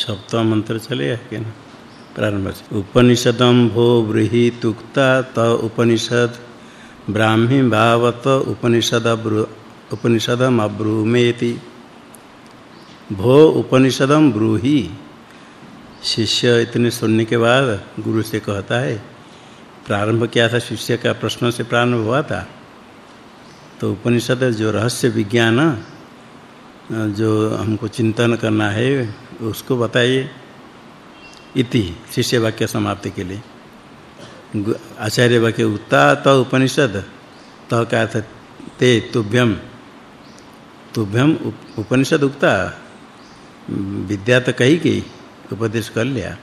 सप्तम मंत्र चलेगा क्या प्रारंभ से। उपनिषदम भो बृहितुक्ता त उपनिषद, ब्राह्मी भावत उपनिषद उपनिषदम अब्रूमेति। भो उपनिषदम ब्रूहि। शिष्य इतने सुनने के बाद गुरु से कहता है, प्रारंभ किया था? शिष्य का प्रश्न से प्रारंभ हुआ था। तो उपनिषद जो रहस्य विज्ञान, जो हमको चिंतन करना है उसको बताइए। इति शिष्य वाक्य समाप्ति के लिए। आचार्य वाक्य उत्ता त उपनिषद त का अर्थ ते तुभ्यम। तुभ्यम उपनिषद उक्ता। विद्या तो कही गई उपदेश कर लिया।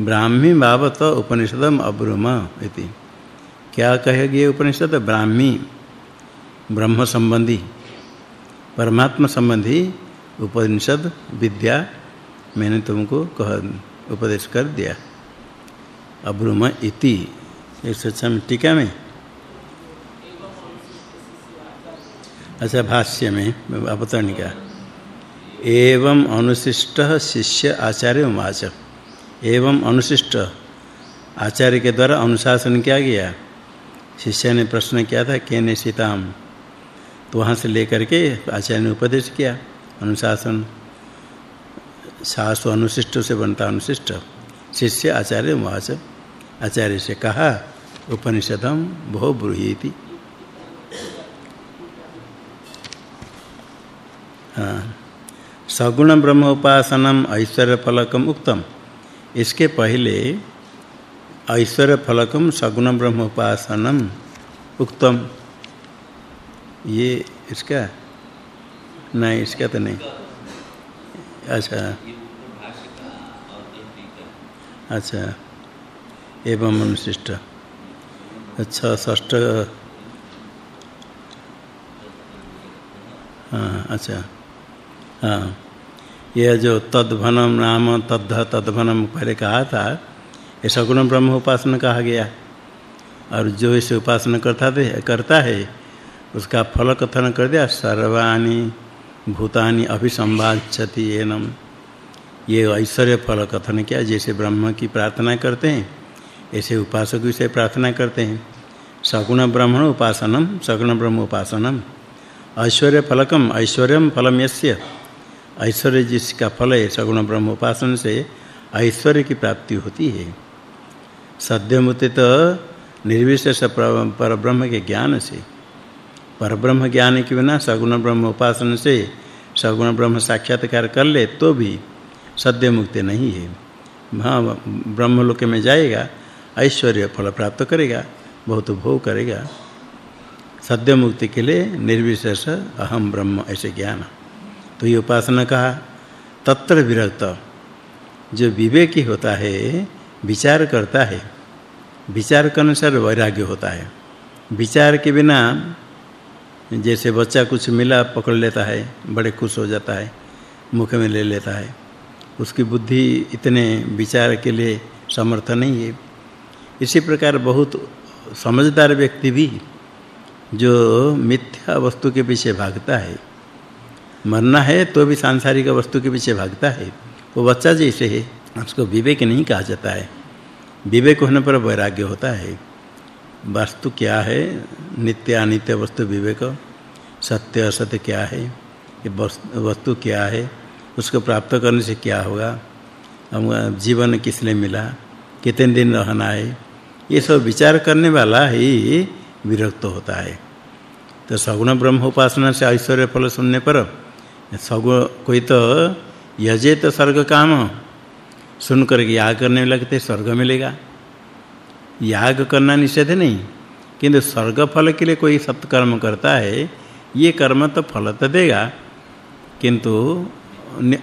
ब्राह्मी भावत उपनिषदम अब्रुम इति। क्या कहेगी उपनिषद? ब्राह्मी, ब्रह्म संबंधी, परमात्मा संबंधी उपनिषद, विद्या, मैंने तुमको कह, उपदेश कर दिया। अब्रुम इति इस अच्छा में टीका में? अच्छा भाष्य में अवतरणिका एवं अनुशिष्ट शिष्य आचार्य उवाच एवं अनुशिष्ट आचार्य के द्वारा अनुशासन किया गया। शिष्य ने प्रश्न किया था, केने सीताम? तो वहाँ से लेकर के आचार्य ने उपदेश किया। अनुशासन, शास्त्र अनुशिष्ट से बनता अनुशिष्ट। शिष्य आचार्य उवाच आचार्य से कहा उपनिषदम बहु ब्रूहीति। हाँ। सगुण ब्रह्म उपासनम ऐश्वर्य फलकम उक्तम। इसके पहले ऐश्वर्य फलकम सगुण ब्रह्म उपासनम उक्तम। ये इसका नहीं, इसका तो नहीं। अच्छा। अच्छा। एवं अनुशिष्ट अच्छा षष्ठ। हाँ अच्छा। हाँ। यह जो तद्भनम नाम, तद्ध तद्भनम पहले कहा था ये सगुण ब्रह्म उपासना कहा गया। और जो इसे उपासना करता करता है, उसका फल कथन कर दिया, सर्वाणि भूतानि अभिसंवाचति एनम। ये ऐश्वर्य फल कथन किया? जैसे ब्रह्म की प्रार्थना करते हैं, ऐसे उपासक भी से प्रार्थना करते हैं। सगुण ब्रह्मण उपासनम, सगुण ब्रह्म उपासनम। ऐश्वर्य फलकम ऐश्वर्यम फलम यस्य। ऐश्वर्य जिसका फल है, सगुण ब्रह्म उपासन से ऐश्वर्य की प्राप्ति होती है। सद्यमुति तो निर्विशेष पर ब्रह्म के ज्ञान से। पर ब्रह्म ज्ञान के बिना सगुण ब्रह्म उपासन से सगुण ब्रह्म साक्षात्कार कर ले तो भी सद्य मुक्ति नहीं है। हाँ ब्रह्म लोक में जाएगा, ऐश्वर्य फल प्राप्त करेगा, बहुत भोग करेगा। सद्य मुक्ति के लिए निर्विशेष अहम ब्रह्म ऐसे ज्ञान। तो ये उपासना कहा, तत्र विरक्त। जो विवेकी होता है, विचार करता है, विचार के अनुसार वैराग्य होता है। विचार के बिना जैसे बच्चा कुछ मिला, पकड़ लेता है, बड़े खुश हो जाता है, मुख में ले लेता है। उसकी बुद्धि इतने विचार के लिए समर्थ नहीं है। इसी प्रकार बहुत समझदार व्यक्ति भी जो मिथ्या वस्तु के पीछे भागता है, मरना है तो भी सांसारिक वस्तु के पीछे भागता है। वो बच्चा जैसे है, उसको विवेक नहीं कहा जाता है। विवेक होने पर वैराग्य होता है। वस्तु क्या है? नित्य अनित्य वस्तु विवेक। सत्य असत्य क्या है? ये वस्तु क्या है? उसको प्राप्त करने से क्या होगा? हम जीवन किस लिए मिला? कितने दिन रहना है? ये सब विचार करने वाला ही विरक्त होता है। तो सगुण ब्रह्म उपासना से ऐश्वर्य फल सुनने पर। सगुण कोई तो यजे तो स्वर्ग काम। सुन कर याग करने लगते, स्वर्ग मिलेगा। याग करना निषेध नहीं। किंतु स्वर्ग फल के लिए कोई सत्कर्म करता है, ये कर्म तो फल तो देगा। किंतु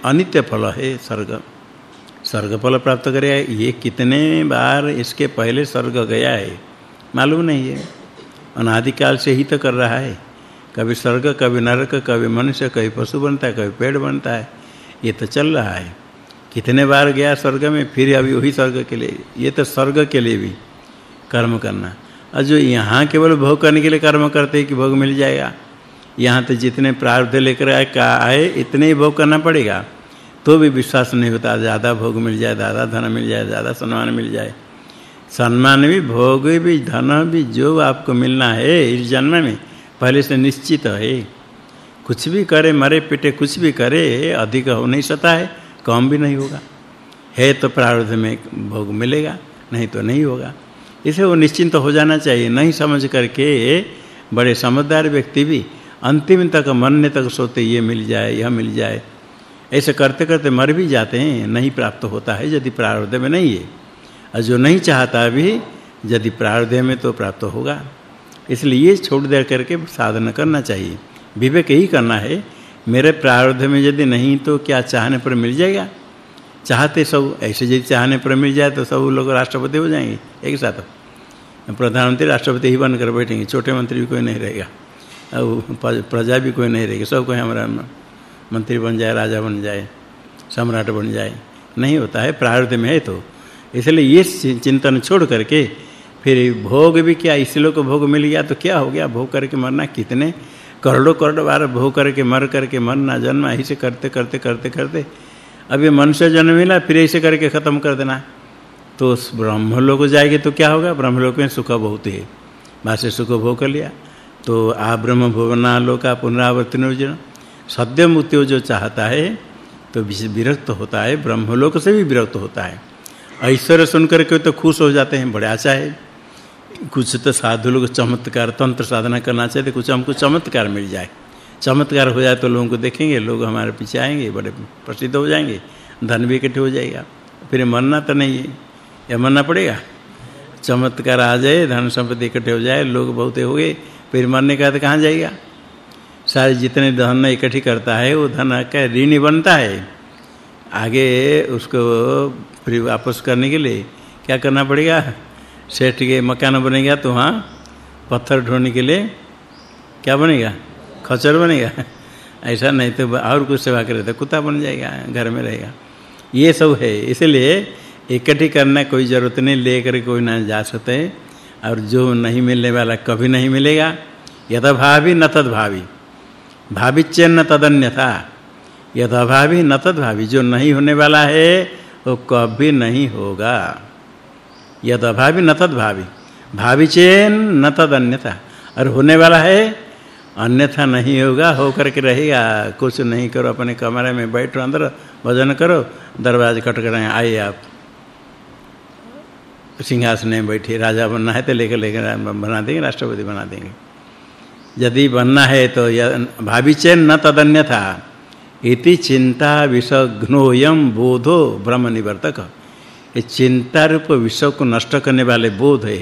अनित्य फल है स्वर्ग। स्वर्ग फल प्राप्त करेगा ये कितने बार इसके पहले स्वर्ग गया है, मालूम नहीं है। अनादिकाल से ही तो कर रहा है। कभी स्वर्ग, कभी नरक, कभी मनुष्य, कभी पशु बनता है, कभी पेड़ बनता है, ये तो चल रहा है। कितने बार गया स्वर्ग में, फिर अभी वही स्वर्ग के लिए। ये तो स्वर्ग के लिए भी। कर्म करना। और जो यहाँ केवल भोग करने के लिए कर्म करते हैं कि भोग मिल जाएगा। यहाँ तो जितने प्रारब्ध लेकर आए, का आए, इतने ही भोग करना पड़ेगा। तो भी विश्वास नहीं होता, ज़्यादा भोग मिल जाए, ज़्यादा धन मिल जाए, ज़्यादा सम्मान मिल जाए। सम्मान भी, भोग भी, धन भी, जो आपको मिलना है इस जन्म में, पहले से निश्चित है। कुछ भी करे, मरे, पिटे, कुछ भी करे, अधिक हो नहीं सकता है, कम भी नहीं होगा। है तो प्रारब्ध में भोग मिलेगा, नहीं तो नहीं होगा। इसे वो निश्चिंत हो जाना चाहिए, नहीं समझ करके बड़े समझदार व्यक्ति भी अंतिम तक मरने तक सोते, ये मिल जाए, यह मिल जाए। ऐसे करते करते मर भी जाते हैं, नहीं प्राप्त होता है, यदि प्रारब्ध में नहीं है। और जो नहीं चाहता भी, यदि प्रारब्ध में तो प्राप्त होगा। इसलिए ये छोड़ दे करके साधन करना चाहिए। विवेक ही करना है, मेरे प्रारब्ध में यदि नहीं तो क्या चाहने पर मिल जाएगा? चाहते सब, ऐसे यदि चाहने पर मिल जाए तो सब लोग राष्ट्रपति हो जाएँगे, एक साथ। प्रधानमंत्री राष्ट्रपति ही बनकर बैठेंगे, छोटे मंत्री भी कोई नहीं रहेगा और प्रजा भी कोई नहीं रहेगी, सब कोई हमारा मंत्री बन जाए, राजा बन जाए, सम्राट बन जाए, नहीं होता है प्रारब्ध में है तो। इसलिए ये चिंतन छोड़ करके फिर भोग भी क्या, इस लोग को भोग मिल गया तो क्या हो गया, भोग करके मरना कितने? करोड़ों करोड़ बार भोग करके, मर करके मरना, जन्म, ऐसे करते करते करते करते ये मनुष्य जन्म मिला फिर ऐसे करके खत्म कर देना। तो उस ब्रह्मलोक जाएँगे तो क्या होगा? ब्रह्मलोक में सुख बहुत है। वहाँ सुख भोग कर लिया। तो आ ब्रह्म भुवना लोका पुनरावर्तन योजना सद्य मुक्ति जो चाहता है तो विरक्त होता है। ब्रह्मलोक से भी विरक्त होता है। ऐश्वर्य सुनकर के तो खुश हो जाते हैं, बड़े आशा है। कुछ तो साधु लोग चमत्कार, तंत्र साधना करना चाहते, कुछ हमको चमत्कार मिल जाए। चमत्कार हो जाए तो लोगों को देखेंगे, लोग हमारे पीछे आएँगे, बड़े प्रसिद्ध हो जाएँगे, धन भी इकट्ठे हो जाएगा। फिर मरना तो नहीं है, या मरना पड़ेगा? चमत्कार आ जाए, धन संपत्ति इकट्ठे हो जाए, लोग बहुत हो गए, फिर मरने का तो कहाँ जाएगा? सारे जितने धन इकट्ठी करता है, वो धन का ऋणी बनता है। आगे उसको फिर वापस करने के लिए क्या करना पड़ेगा? सेठ के मकान बनेगा तो वहाँ पत्थर ढोने के लिए क्या बनेगा? खचर बनेगा। ऐसा नहीं तो और कुछ सेवा करे तो कुत्ता बन जाएगा, घर में रहेगा। ये सब है, इसलिए इकट्ठी करना कोई ज़रूरत नहीं, लेकर कोई ना जा सकते। और जो नहीं मिलने वाला कभी नहीं मिलेगा यथा भावी न तद भावी भावी चेन्न तदन्यथा। यथा भावी न तद भावी जो नहीं होने वाला है, वो कभी नहीं होगा। यद अभावी न तद भावी भावी चेन न तद अन्यथा और होने वाला है अन्यथा नहीं होगा, हो करके रहेगा। कुछ नहीं करो, अपने कमरे में बैठो, अंदर भजन करो, दरवाजे खट कर आए आप। सिंहासन में बैठे, राजा बनना है तो लेकर लेकर बना देंगे, राष्ट्रपति बना देंगे। यदि बनना है तो भावी चेन न तदन्यथा इति चिंता विषघ्नोयम बोधो ब्रह्म निवर्तक। ये चिंता रूप विषय को नष्ट करने वाले बोध है।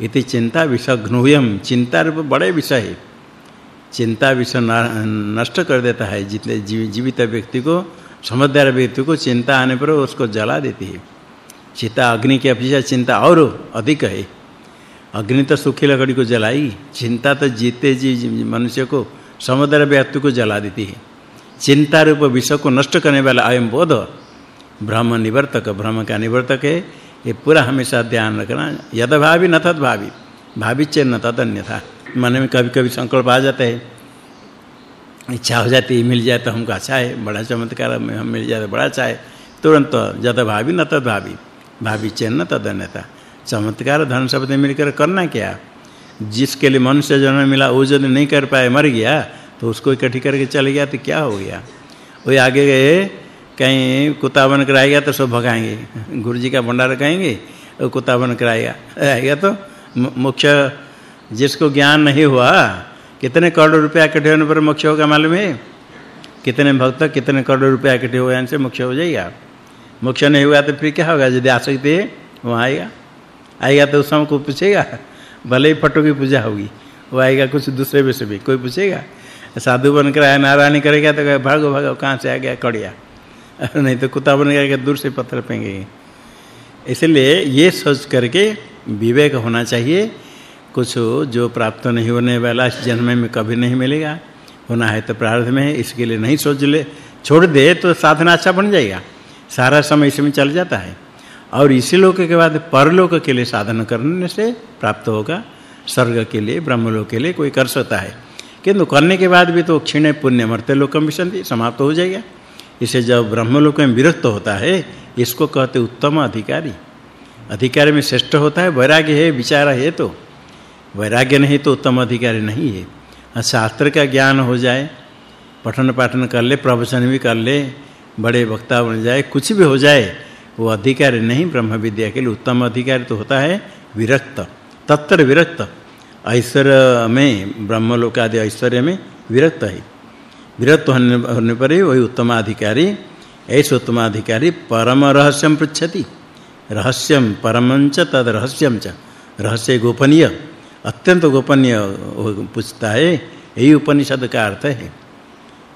इति चिंता विषघ्नोयम चिंता रूप बड़े विषय है। चिंता विषय नष्ट कर देता है। जितने जीवित व्यक्ति को, समझदार व्यक्ति को चिंता आने पर उसको जला देती है। चिता अग्नि की अपेक्षा चिंता और अधिक है। अग्नि तो सूखी लकड़ी को जलाई, चिंता तो जीते जी मनुष्य को, समझदार व्यक्ति को जला देती है। चिंता रूप विषय को नष्ट करने वाला अयम बोध, ब्रह्म निवर्तक, ब्रह्म का निवर्तक है। ये पूरा हमेशा ध्यान रखना यद भावी न तद भावी भावी चे न तद अन्यथा मन में कभी-कभी संकल्प आ जाता है। इच्छा हो जाती है, मिल जाए तो हमको अच्छा है, बड़ा चमत्कार में हम मिल जाए तो बड़ा अच्छा है। तुरंत यद भावी न तद भावी भावी चे न तद अन्यथा चमत्कार धन शब्द मिलकर करना क्या? जिसके लिए मनुष्य जन्म मिला, वो यदि नहीं कर पाए, मर गया तो उसको इकट्ठी करके चले गया तो क्या हो गया? वो आगे गए, कहीं कुत्ता बन कर आएगा तो सब भगाएँगे। गुरु जी का भंडारा कहेंगे और बन कर आएगा आएगा तो मुख्य जिसको ज्ञान नहीं हुआ, कितने करोड़ रुपया इकट्ठे होने पर मोक्ष होगा मालूम है? कितने भक्त कितने करोड़ रुपया इकट्ठे हो जाने से मोक्ष हो जाएगा। मोक्ष नहीं हुआ तो फिर क्या होगा? यदि आसक्ति है, वहाँ आएगा। आएगा तो उस समय को पूछेगा? भले ही फटो की पूजा होगी, वो आएगा कुछ दूसरे विषय भी, कोई पूछेगा? साधु बनकर आया, नारायण करेगा तो भागो भागो, कहाँ से आ गया? कड़िया। नहीं तो कुत्ता बन गया दूर से पत्थर फेंकेंगे। इसलिए ये सोच करके विवेक होना चाहिए कुछ जो प्राप्त नहीं होने वाला, इस जन्म में कभी नहीं मिलेगा। होना है तो प्रारब्ध में है इसके लिए नहीं सोच ले। छोड़ दे तो साधना अच्छा बन जाएगा। सारा समय इसमें चल जाता है। और इसी लोक के बाद परलोक के लिए साधन करने से प्राप्त होगा। स्वर्ग के लिए, ब्रह्मलोक के लिए कोई कर सकता है। किंतु करने के बाद भी तो क्षीण पुण्य मरते लोकम विसंति समाप्त हो जाएगा। इसे जब ब्रह्मलोक में विरक्त होता है, इसको कहते उत्तम अधिकारी। अधिकारी में श्रेष्ठ होता है, वैराग्य है, विचार है तो। वैराग्य नहीं तो उत्तम अधिकारी नहीं है। हाँ, शास्त्र का ज्ञान हो जाए पठन पाठन कर ले प्रवचन भी कर ले बड़े वक्ता बन जाए कुछ भी हो जाए वो अधिकारी नहीं ब्रह्म विद्या के लिए उत्तम अधिकारी तो होता है विरक्त तत्र विरक्त। ऐश्वर्य में ब्रह्मलोक आदि ऐश्वर्य में विरक्त है। विरक्त होने पर ही वही उत्तम अधिकारी ऐसे उत्तम अधिकारी परम रहस्यम पृच्छति। रहस्यम परमंच तद रहस्यम च। रहस्य गोपनीय। अत्यंत गोपनीय पूछता है। यही उपनिषद का अर्थ है।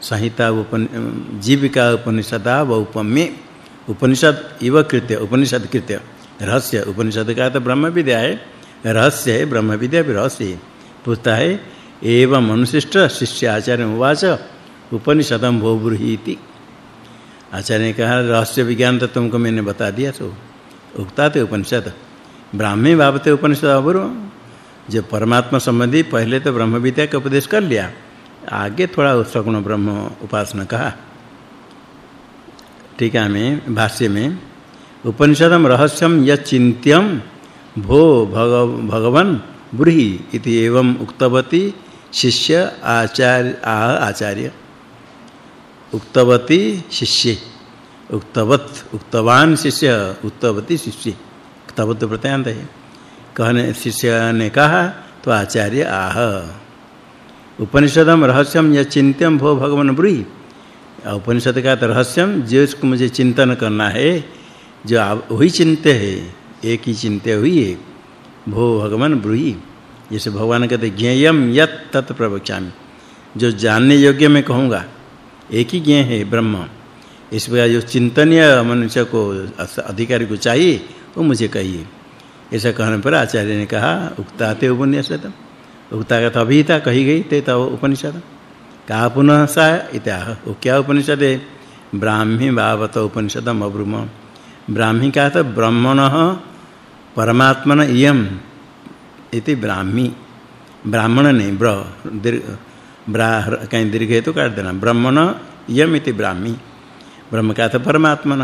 संहिता उपन, जीविका उपनिषदा व उपनिषद इव कृत्य, उपनिषद कृत्य। रहस्य उपनिषद का तो ब्रह्म विद्या है। रहस्य है ब्रह्म विद्या भी रहस्य पूछता है, एवं अनुशिष्ट शिष्य आचार्य उवाच उपनिषदम भोब्रुहीति आचार्य ने कहा, रहस्य विज्ञान तो तुमको मैंने बता दिया, सो उक्ता थे उपनिषद। ब्राह्मी भावते उपनिषद अपूर्व जो परमात्मा संबंधी पहले तो ब्रह्म विद्या का उपदेश कर लिया, आगे थोड़ा सगुण ब्रह्म उपासना कहा। टीका में भाष्य में, उपनिषदम रहस्यम यचिंत्यम भो भग, भगवन ब्रूहि इति एवं उक्तवती शिष्य आचार्य, आ, आचार्य। उक्तवती शिष्य, उक्तवत, उक्तवान शिष्य, उक्तवती शिष्य। उक्तवत प्रत्यांत है। कहने शिष्य ने कहा तो आचार्य, आह। उपनिषदम रहस्यम या चिंत्यम भो भगवान ब्रूहि। उपनिषद का तो रहस्यम जो इसको मुझे चिंतन करना है, जो आप वही चिंते है, एक ही चिंते हुई है, भो भगवान ब्रूहि। जैसे भगवान कहते ज्ञेयम यत तत् प्रवक्ष्यामि। जो जानने योग्य मैं कहूँगा, एक ही ज्ञेय है, ब्रह्म। इस प्रकार जो चिंतनीय मनुष्य को, अधिकारी को चाहिए, वो मुझे कहिए। ऐसा कहने पर आचार्य ने कहा, उक्ताते उपनिषद उक्ता का अभिहिता कही गई ते तो उपनिषद। का पुनः सा इत्याह। वो क्या उपनिषद है? ब्राह्मी भावत उपनिषदम अब्रुम। ब्राह्मी का तो ब्रह्मण परमात्मन इयम इति ब्राह्मी। ब्राह्मण नहीं, ब्र ब्रा, कहीं दीर्घ है तो काट देना। ब्रह्मण इयम इति ब्राह्मी। ब्रह्म का तो परमात्मन।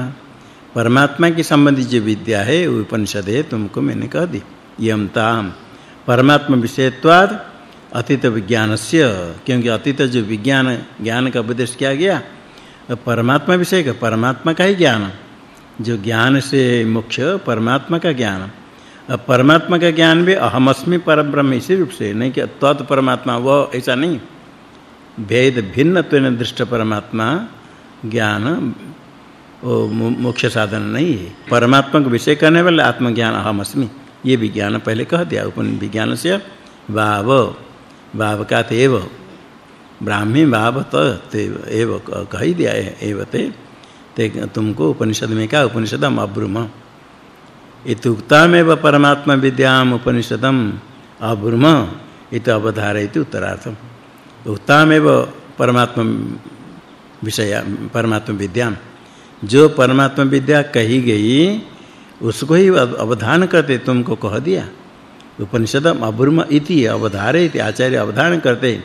परमात्मा की संबंधी जो विद्या है उपनिषद है, तुमको मैंने कह दी। यम ताम। परमात्मा विषयत्वाद, अतीत विज्ञानस्य, क्योंकि अतीत जो विज्ञान, ज्ञान का उपदेश किया गया परमात्मा विषय का, परमात्मा का ही ज्ञान। जो ज्ञान से मुख्य, परमात्मा का ज्ञान। अब परमात्मा का ज्ञान भी अहमस्मि परब्रह्म इसी रूप से, नहीं कि तत् परमात्मा, वह ऐसा नहीं। भेद भिन्न भिन्नत्वेन दृष्ट परमात्मा ज्ञान वो मुख्य साधन नहीं है। परमात्मा को विषय करने वाले आत्मज्ञान अहमस्मि ये विज्ञान पहले कह दिया उपन विज्ञान से भाव भाव का तेव ब्राह्मी भाव एव कह दिया है एवते ते। तुमको उपनिषद में क्या उपनिषदम अब्रुम। इतुक्तामेव परमात्मा विद्याम उपनिषदम अब्रुम। इत अवधारयति उत्तरार्थम। उक्तामेव परमात्मा विषय, परमात्मा विद्याम। जो परमात्मा विद्या कही गई, उसको ही अवधान करते, तुमको कह दिया। उपनिषदम अब्रुम इति अवधारयति आचार्य अवधान करते,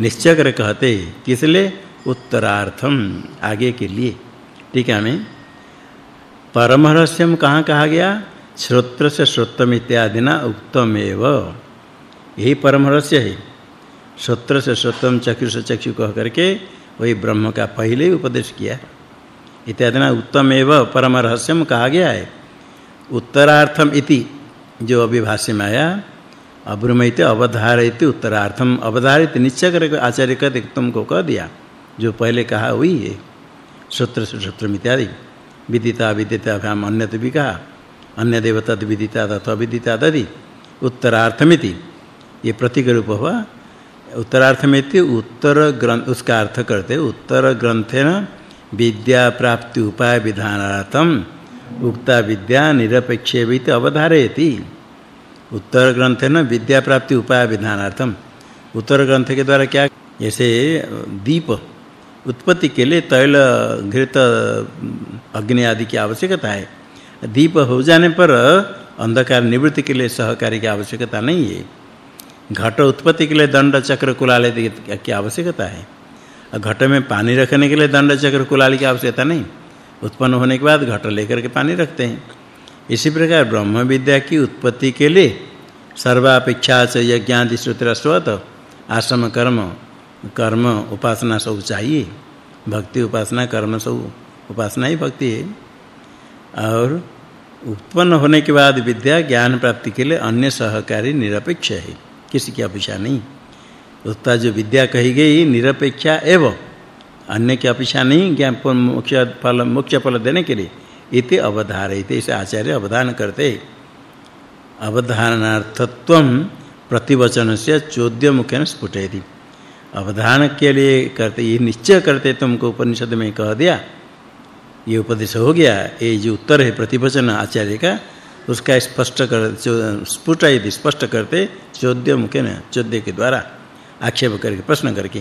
निश्चय कर कहते, किसले? उत्तरार्थम, आगे के लिए। ठीक है हमें परम रहस्यम कहाँ कहा गया? श्रोत्र से श्रोत्रम इत्यादि ना उक्तमेव। यही परम रहस्य है। श्रोत्र से श्रोत्रम चक्षु से चक्षु कह करके, वही ब्रह्म का पहले ही उपदेश किया। इत्यादि। ना उत्तमेव परम रहस्यम कहा गया है। उत्तरार्थम इति जो अभी भाष्य में आया अब्रमैते अवधारयति उत्तरार्थम अवधारित निश्चय करके आचार्य कहते तुमको कह दिया, जो पहले कहा हुई है। सूत्र सूत्र इत्यादि। विदिता विदिता, भ्याम, अन्यत भी कहा। अन्य देवता विदिता, तथा विदिता ददि। उत्तरार्थमिति ये प्रतीक रूप हुआ। उत्तरार्थमिति उत्तर ग्रंथ उसका अर्थ करते उत्तर ग्रंथेन विद्या प्राप्ति उपाय विधानार्थम उक्ता विद्या निरपेक्षेवित अवधारयति। उत्तर ग्रंथेन विद्या प्राप्ति उपाय विधानार्थम उत्तर ग्रंथ के द्वारा क्या जैसे, दीप, उत्पत्ति के लिए तैल, घृत, अग्नि आदि की आवश्यकता है। दीप हो जाने पर अंधकार निवृत्ति के लिए सहकारी की आवश्यकता नहीं है। घट उत्पत्ति के लिए दंड, चक्र कुलाले की आवश्यकता है। घट में पानी रखने के लिए दंड चक्र कुलाली की आवश्यकता नहीं। उत्पन्न होने के बाद घट लेकर के पानी रखते हैं। इसी प्रकार ब्रह्म विद्या की उत्पत्ति के लिए सर्वापेक्षा च यज्ञादि श्रुतिरस्वत आश्रम कर्म कर्म उपासना सब चाहिए। भक्ति उपासना, कर्म सब उपासना ही भक्ति है। और उत्पन्न होने के बाद विद्या ज्ञान प्राप्ति के लिए अन्य सहकारी निरपेक्ष है। किसी की अपेक्षा नहीं। उत्ता जो विद्या कही गई, निरपेक्षा एवं अन्य की अपेक्षा नहीं, ज्ञान मुख्य फल मुख्य फल देने के लिए। इति अवधारयते इसे आचार्य अवधान करते अवधारणार्थत्वम प्रतिवचन से चौद्य मुखेन स्फुटेति अवधान के लिए करते, ये निश्चय करते तुमको उपनिषद में कह दिया। ये उपदेश हो गया, ये जो उत्तर है प्रतिवचन आचार्य का, उसका स्पष्ट कर स्फुट स्पष्ट करते चौद्य मुखेन चौद्य के द्वारा। आक्षेप करके, प्रश्न करके।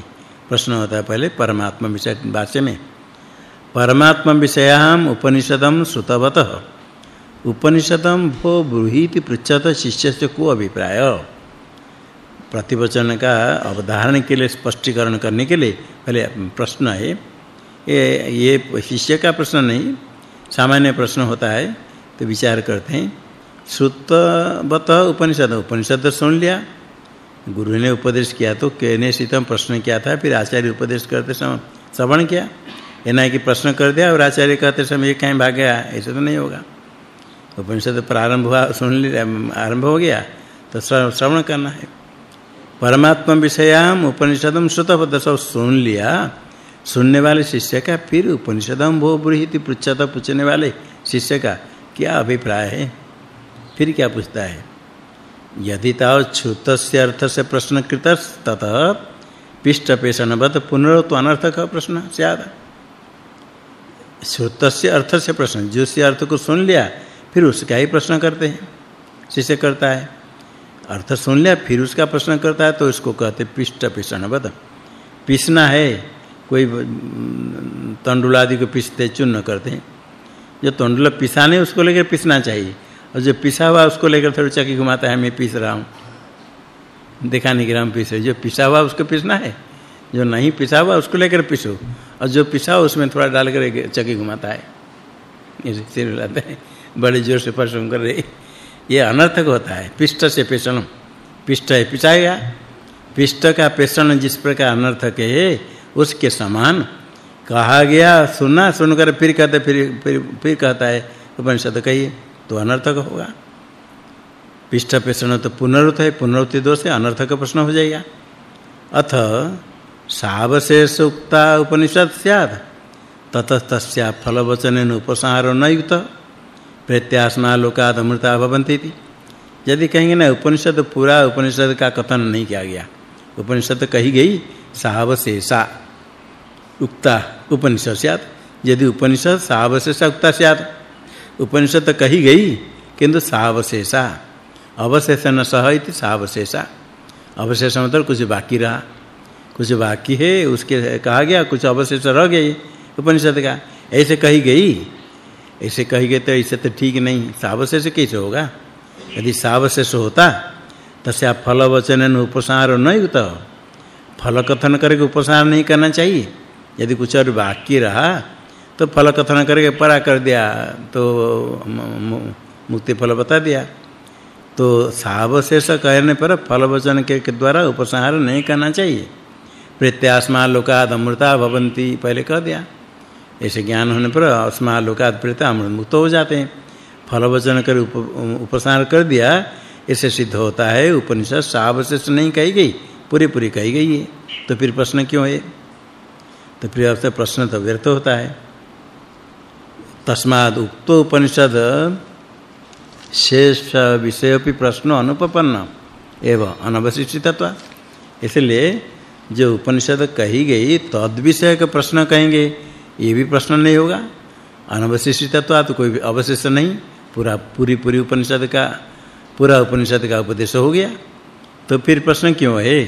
प्रश्न होता है पहले परमात्मा विषय भाष्य में। परमात्मा विषयाम उपनिषदम श्रुतवतः उपनिषदम भो ब्रूहीति पृच्छत शिष्य से को अभिप्राय। प्रतिवचन का अवधारण के लिए, स्पष्टीकरण करने के लिए पहले प्रश्न है। ये ये शिष्य का प्रश्न नहीं, सामान्य प्रश्न होता है तो विचार करते हैं। श्रुतवत उपनिषद उपनिषद सुन लिया गुरु ने उपदेश किया तो कहने सीतम प्रश्न किया था, फिर आचार्य उपदेश करते समय, श्रवण किया। एना कि प्रश्न कर दिया और आचार्य कहते समय ये कहीं भाग गया, ऐसे तो नहीं होगा। उपनिषद प्रारंभ हुआ, सुन लिया आरंभ हो गया तो श्रवण करना है। परमात्मा विषयाम उपनिषदम श्रुतपद सब सुन लिया। सुनने वाले शिष्य का फिर उपनिषदम भो ब्रूहिति पृच्छत, पूछने वाले शिष्य का क्या अभिप्राय है? फिर क्या पूछता है? यदि ताव छुतस्य अर्थ से प्रश्न कृत तत पिष्ट पेशनवत पुनरुत्व अनर्थक प्रश्न स्यात्। श्रुतस्य अर्थ से प्रश्न जो से अर्थ को सुन लिया, फिर उसका ही प्रश्न करते हैं। शिष्य करता है, अर्थ सुन लिया, फिर उसका प्रश्न करता है तो इसको कहते पिष्ट पिषणवद पीसना है, कोई तंडुल आदि को पीसते चूर्ण करते हैं। जो तंडुल पिसाने उसको लेकर पीसना चाहिए। और जो पिसा हुआ उसको लेकर थोड़ी चक्की घुमाता है, मैं पीस रहा हूँ। दिखाने के राम पीस जो पिसा हुआ उसको पीसना है, जो नहीं पिसा हुआ उसको लेकर पीसो। और जो पिसा हुआ उसमें थोड़ा डाल कर चक्की घुमाता है। इसे सिर लाते हैं। बड़े ज़ोर से परिश्रम कर रहे। ये अनर्थक होता है। पिष्ट से पेषण पिष्ट है, पिसाएगा। पिष्ट का पेषण जिस प्रकार अनर्थक है, उसके समान। कहा गया, सुना, सुनकर फिर कहते, फिर फिर फिर कहता है, उपनिषद कहिए। तो अनर्थक होगा। पिष्ट पेषण तो पुनरुत है पुनरुक्ति दोष से अनर्थक प्रश्न हो जाएगा। अथ सावशेष उक्ता उपनिषद स्यात् ततस्तस्या फलवचनेन उपसंहारो न युक्त प्रत्यास्मा लोकाद अमृता भवन्ति यदि कहेंगे ना, उपनिषद पूरा उपनिषद का कथन नहीं किया गया। उपनिषद कही गई, सावशेषा उक्ता उपनिषद स्यात् यदि उपनिषद सावशेषा उक्ता स्यात् उपनिषद कही गई, किंतु सावशेषा। अवशेष न सह इति सावशेषा। अवशेष मतलब कुछ बाकी रहा। कुछ बाकी है, उसके कहा गया, कुछ अवशेष रह गए उपनिषद का। ऐसे कही गई, ऐसे कही गई तो ऐसे तो ठीक नहीं। सावशेष कैसे होगा? यदि सावशेष होता तस्य फल वचन उपसार नहीं होता फल कथन करके उपसार नहीं करना चाहिए। यदि कुछ और बाकी रहा तो फल कथन करके परा कर दिया तो मुक्ति फल बता दिया। तो सावशेष कहने पर फल वचन के द्वारा उपसंहार नहीं करना चाहिए। प्रत्यास्मा लोकाद अमृता भवन्ति पहले कह दिया। ऐसे ज्ञान होने पर अस्मा लोकाद प्रत्या अमृत मुक्त हो जाते हैं। फल वचन कर उप, उपसार कर दिया ऐसे सिद्ध होता है उपनिषद सावशेष नहीं कही गई पूरी पूरी कही गई है। तो फिर प्रश्न क्यों है? तो फिर अब प्रश्न तो व्यर्थ होता है। तस्माद उक्त उपनिषद शेष विषय प्रश्न अनुपपन्न। एवं अनवशिष्टत्व इसलिए जो उपनिषद कही गई, तद विषय का प्रश्न कहेंगे, ये भी प्रश्न नहीं होगा। अनवशिष्टत्व तो कोई अवशिष्ट नहीं। पूरा पूरी पूरी उपनिषद का, पूरा उपनिषद का उपदेश हो गया। तो फिर प्रश्न क्यों है?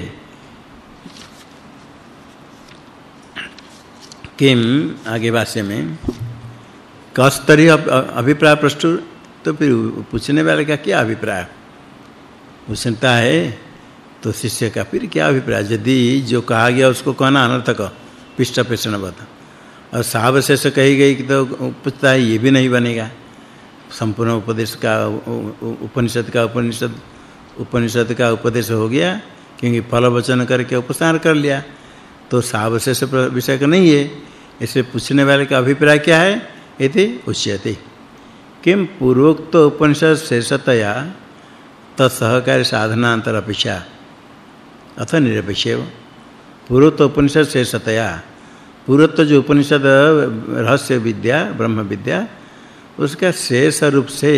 किम? आगे भाष्य में। कस्तरी अभिप्राय प्रस्तुत तो फिर पूछने वाले का क्या अभिप्राय? पूछता है तो शिष्य का फिर क्या अभिप्राय? यदि जो कहा गया उसको कहना अनर्थक, पिष्ट पेषणवत और सावशेष कही गई कि तो पूछता है, ये भी नहीं बनेगा। संपूर्ण उपदेश का उपनिषद का उपनिषद उपनिषद का उपदेश हो गया, क्योंकि फल वचन करके उपसार कर लिया। तो सावशेष विषय का नहीं है। इसे पूछने वाले का अभिप्राय क्या है? इति उच्यते। किम पूर्वोक्त उपनिषद शेषतया तत्सहकारी साधनांतर अपेक्षा अथ निरपेक्ष पूर्वोक्त उपनिषद शेषतया, पूर्वोक्त जो उपनिषद रहस्य विद्या, ब्रह्म विद्या, उसका शेष रूप से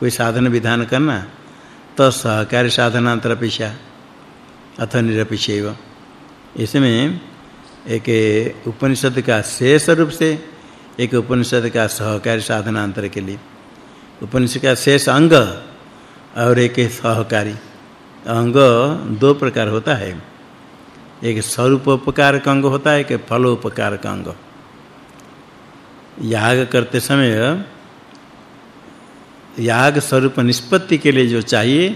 कोई साधन विधान करना तो सहकारी साधनांतर अपेक्षा अथ निरपेक्ष इसमें एक उपनिषद का शेष रूप से एक उपनिषद का सहकारी साधनांतर के लिए। उपनिषद का शेष अंग और एक सहकारी। अंग दो प्रकार होता है। एक स्वरूप उपकार अंग होता है, एक फलोपकार का अंग। याग करते समय याग स्वरूप निष्पत्ति के लिए जो चाहिए,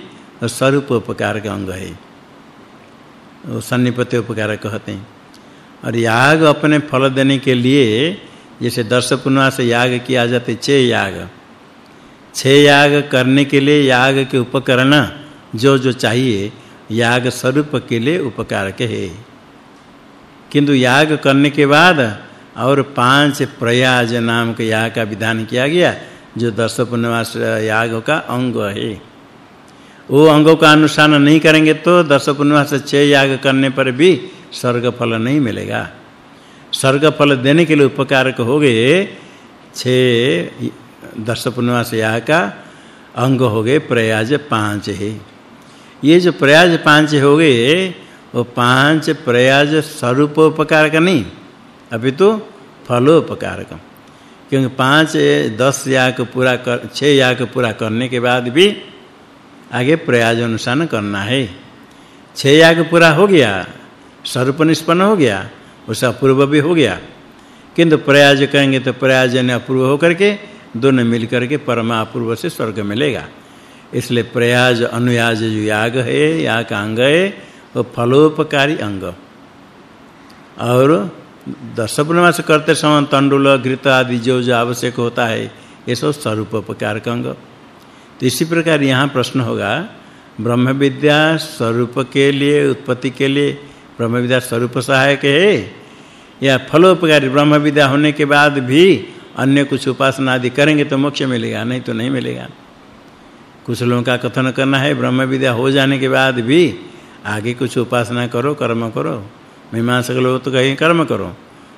वो स्वरूप उपकार का अंग है। वो सन्निपत्ति उपकार कहते हैं। और याग अपने फल देने के लिए जैसे दर्श पूर्णिमा से याग किया जाते छह याग। छह याग करने के लिए याग के उपकरण जो जो चाहिए, याग स्वरूप के लिए उपकार के है किंतु याग करने के बाद और पाँच प्रयाज नाम के याग का विधान किया गया, जो दर्श पुण्यवास याग का अंग है। वो अंगों का अनुसार नहीं करेंगे तो दस पुण्यवास छह याग करने पर भी स्वर्ग फल नहीं मिलेगा। स्वर्ग फल देने के लिए उपकारक हो गए छह दस पुण्यवास याग का अंग हो गए प्रयाज पाँच है। ये जो प्रयाज पाँच हो गए, वो पाँच प्रयाज स्वरूप उपकार का नहीं, अभी तो फलोपकार का। क्योंकि पाँच, दस याग पूरा कर छह याग पूरा करने के बाद भी आगे प्रयाज अनुसार करना है। छह याग पूरा हो गया, स्वरूप निष्पन्न हो गया उसका अपूर्व भी हो गया। किंतु प्रयाज करेंगे तो प्रयाज ने अपूर्व होकर के दोनों मिल करके परमा अपूर्व से स्वर्ग मिलेगा। इसलिए प्रयाज अनुयाज जो याग है या का अंग है, वो फलोपकारी अंग। और दस से करते समय तंडुल, घृत आदि जो जो आवश्यक होता है, ये सब स्वरूप उपकार का अंग। तो इसी प्रकार यहाँ प्रश्न होगा ब्रह्म विद्या स्वरूप के लिए, उत्पत्ति के लिए ब्रह्म विद्या स्वरूप सहायक है? या फलोपकारी ब्रह्म विद्या होने के बाद भी अन्य कुछ उपासना आदि करेंगे तो मोक्ष मिलेगा, नहीं तो नहीं मिलेगा। कुछ लोगों का कथन करना है ब्रह्म विद्या हो जाने के बाद भी आगे कुछ उपासना करो, कर्म करो। मीमांसक लोग तो कहें कर्म करो।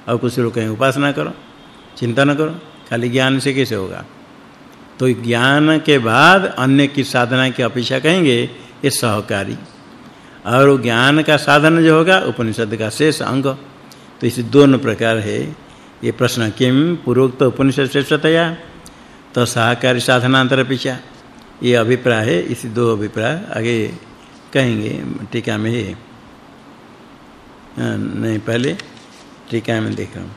और कुछ लोग कहें उपासना करो, चिंतन करो, खाली ज्ञान से कैसे होगा? तो ज्ञान के बाद अन्य की साधना की अपेक्षा कहेंगे, ये सहकारी। और ज्ञान का साधन जो होगा, उपनिषद का शेष अंग। तो इस दोनों प्रकार है। ये प्रश्न किम? पूर्वोक्त उपनिषद श्रेष्ठतया तो सहकारी साधनांतर पीछा। ये अभिप्राय है, इस दो अभिप्राय आगे कहेंगे, टीका में ही नहीं, पहले टीका में देख रहा हूँ।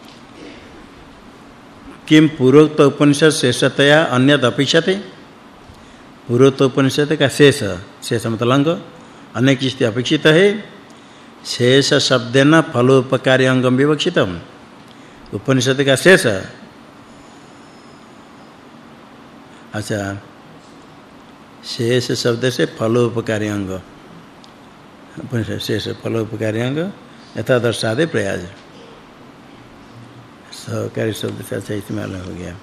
किम? पूर्वोक्त उपनिषद श्रेष्ठतया अन्य अपेक्षते पूर्वोक्त उपनिषद का शेष शेष मतलब अंग, अन्य किस्ती अपेक्षित है। शेष शब्देन फलोपकारी अंगम विवक्षितम। उपनिषद का शेष। अच्छा। शेष शब्द से फलोपकारी अंग। उपनिषद शेष फलोपकारी अंग यथा दर्शादे प्रयाज। सहकारी शब्द से अच्छा इस्तेमाल हो गया।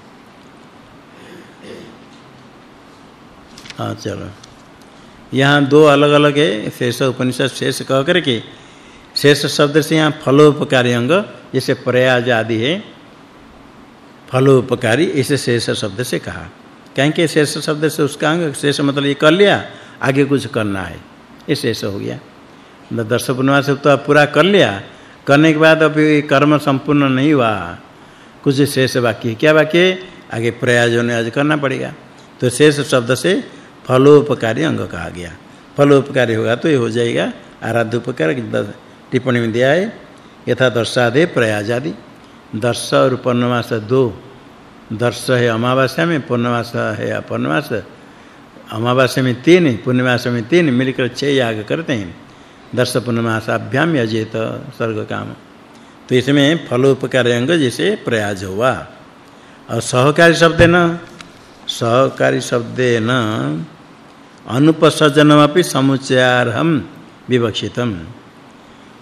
हाँ चलो। यहाँ दो अलग अलग है, शेष उपनिषद शेष कह करके। शेष शब्द से यहाँ फलोपकारी अंग, जैसे प्रयाज आदि है, फलोपकारी, इसे शेष शब्द से कहा। कहें शेष शब्द से उसका अंग, शेष मतलब ये कर लिया, आगे कुछ करना है। ये शेष हो गया। दर्श पूर्णिमा से तो आप पूरा कर लिया। करने के बाद अभी कर्म संपूर्ण नहीं हुआ। कुछ शेष बाकी क्या बाकी है? आगे प्रयाजों ने आज करना पड़ेगा। तो शेष शब्द से फलोपकारी अंग कहा गया। फलोपकारी होगा तो ये हो जाएगा। आराध्य उपकार टिप्पणी में दिया है, यथा दर्शादे प्रयाज आदि दर्श और पूर्णमास दो। दर्श है अमावास्या में पूर्णमास है अपूर्णमास अमावास्या में तीन पूर्णिमास में तीन, मिलकर छह याग करते हैं। दर्श पूर्णमासाभ्याम यजेत, स्वर्ग, काम। तो इसमें फलोपकार अंग जैसे प्रयाज हुआ। और सहकारी शब्द न? सहकारी शब्द न। अनुपसर्जनमपि समुच्चयार्हम विवक्षितम।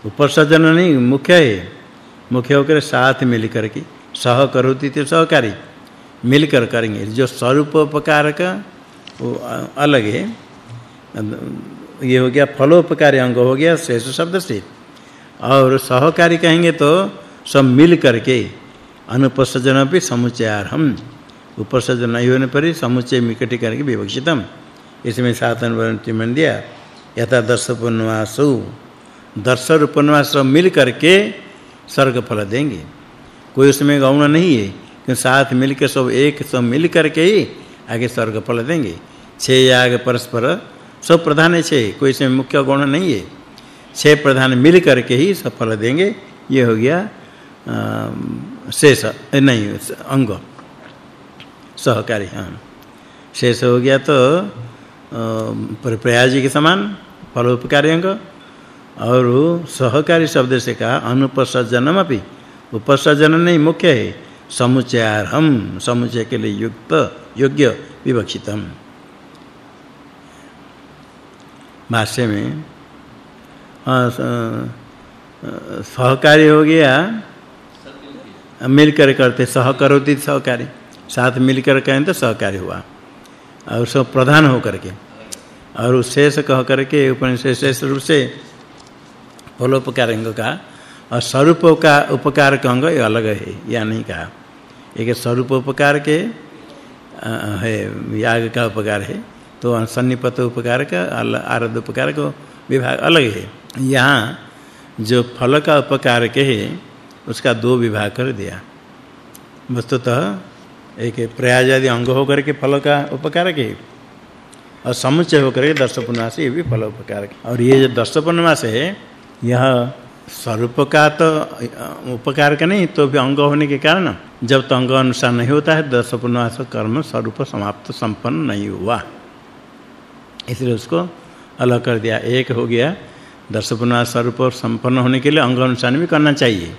उपसर्जन नहीं, मुख्य है। मुख्य होकर साथ मिल करके सह करोति तो सहकारी मिलकर करेंगे। जो स्वरूप उपकार का वो अलग है। ये हो गया, फलोपकारी अंग हो गया, शेष शब्द से। और सहकारी कहेंगे तो सब मिल करके अनुपसर्जन भी समुच्चयार्हम। उपसर्जन नहीं होने पर ही समुच्चय मिकटी करके विवक्षितम। इसमें साधन वर्ण चिमन दिया, यथा दर्शपन्वासु दर्श रूपन्वास मिल करके स्वर्ग फल देंगे। कोई उसमें गौण नहीं है कि साथ मिलकर सब एक सब मिल करके ही आगे स्वर्ग फल देंगे। छह याग परस्पर सब प्रधान है छह, कोई इसमें मुख्य गौण नहीं है। छह प्रधान मिल करके ही सब फल देंगे। ये हो गया शेष, नहीं, अंग, सहकारी, हाँ। शेष हो गया तो प्रयाजी के समान, फलोपकारी अंग। और सहकारी शब्द से कहा अनुपसर्जनम अपि उपसर्जन नहीं, मुख्य है। समुच्चयार हम समुच्चय के लिए युक्त, योग्य, विवक्षितम। भाष्य में सहकारी हो गया। मिलकर करते, सहकरोति सहकारी। साथ मिलकर कहें तो सहकारी हुआ। और सब प्रधान हो करके और शेष कह करके उपनिषद शेष रूप से फलोपकार अंग का और स्वरूप का उपकार का अंग ये अलग है, या नहीं कहा। एक स्वरूप उपकार के है, याग का उपकार है तो सन्निपत उपकार का आरद उपकार का विभाग अलग है। यहाँ जो फल का उपकार के है, उसका दो विभाग कर दिया। वस्तुतः एक प्रयाज आदि अंग होकर के फल का उपकार के और समुच्चय होकर के दर्शपुन्वास ये भी फल उपकार के और ये जो दर्शपुन्वास है यह स्वरूप का तो उपकार का नहीं तो भी अंग होने के कारण, जब तो अंग अनुसार नहीं होता है, दस पुनवास कर्म स्वरूप समाप्त संपन्न नहीं हुआ। इसलिए उसको अलग कर दिया। एक हो गया, दस पुनवास स्वरूप संपन्न होने के लिए अंग अनुसार भी करना चाहिए।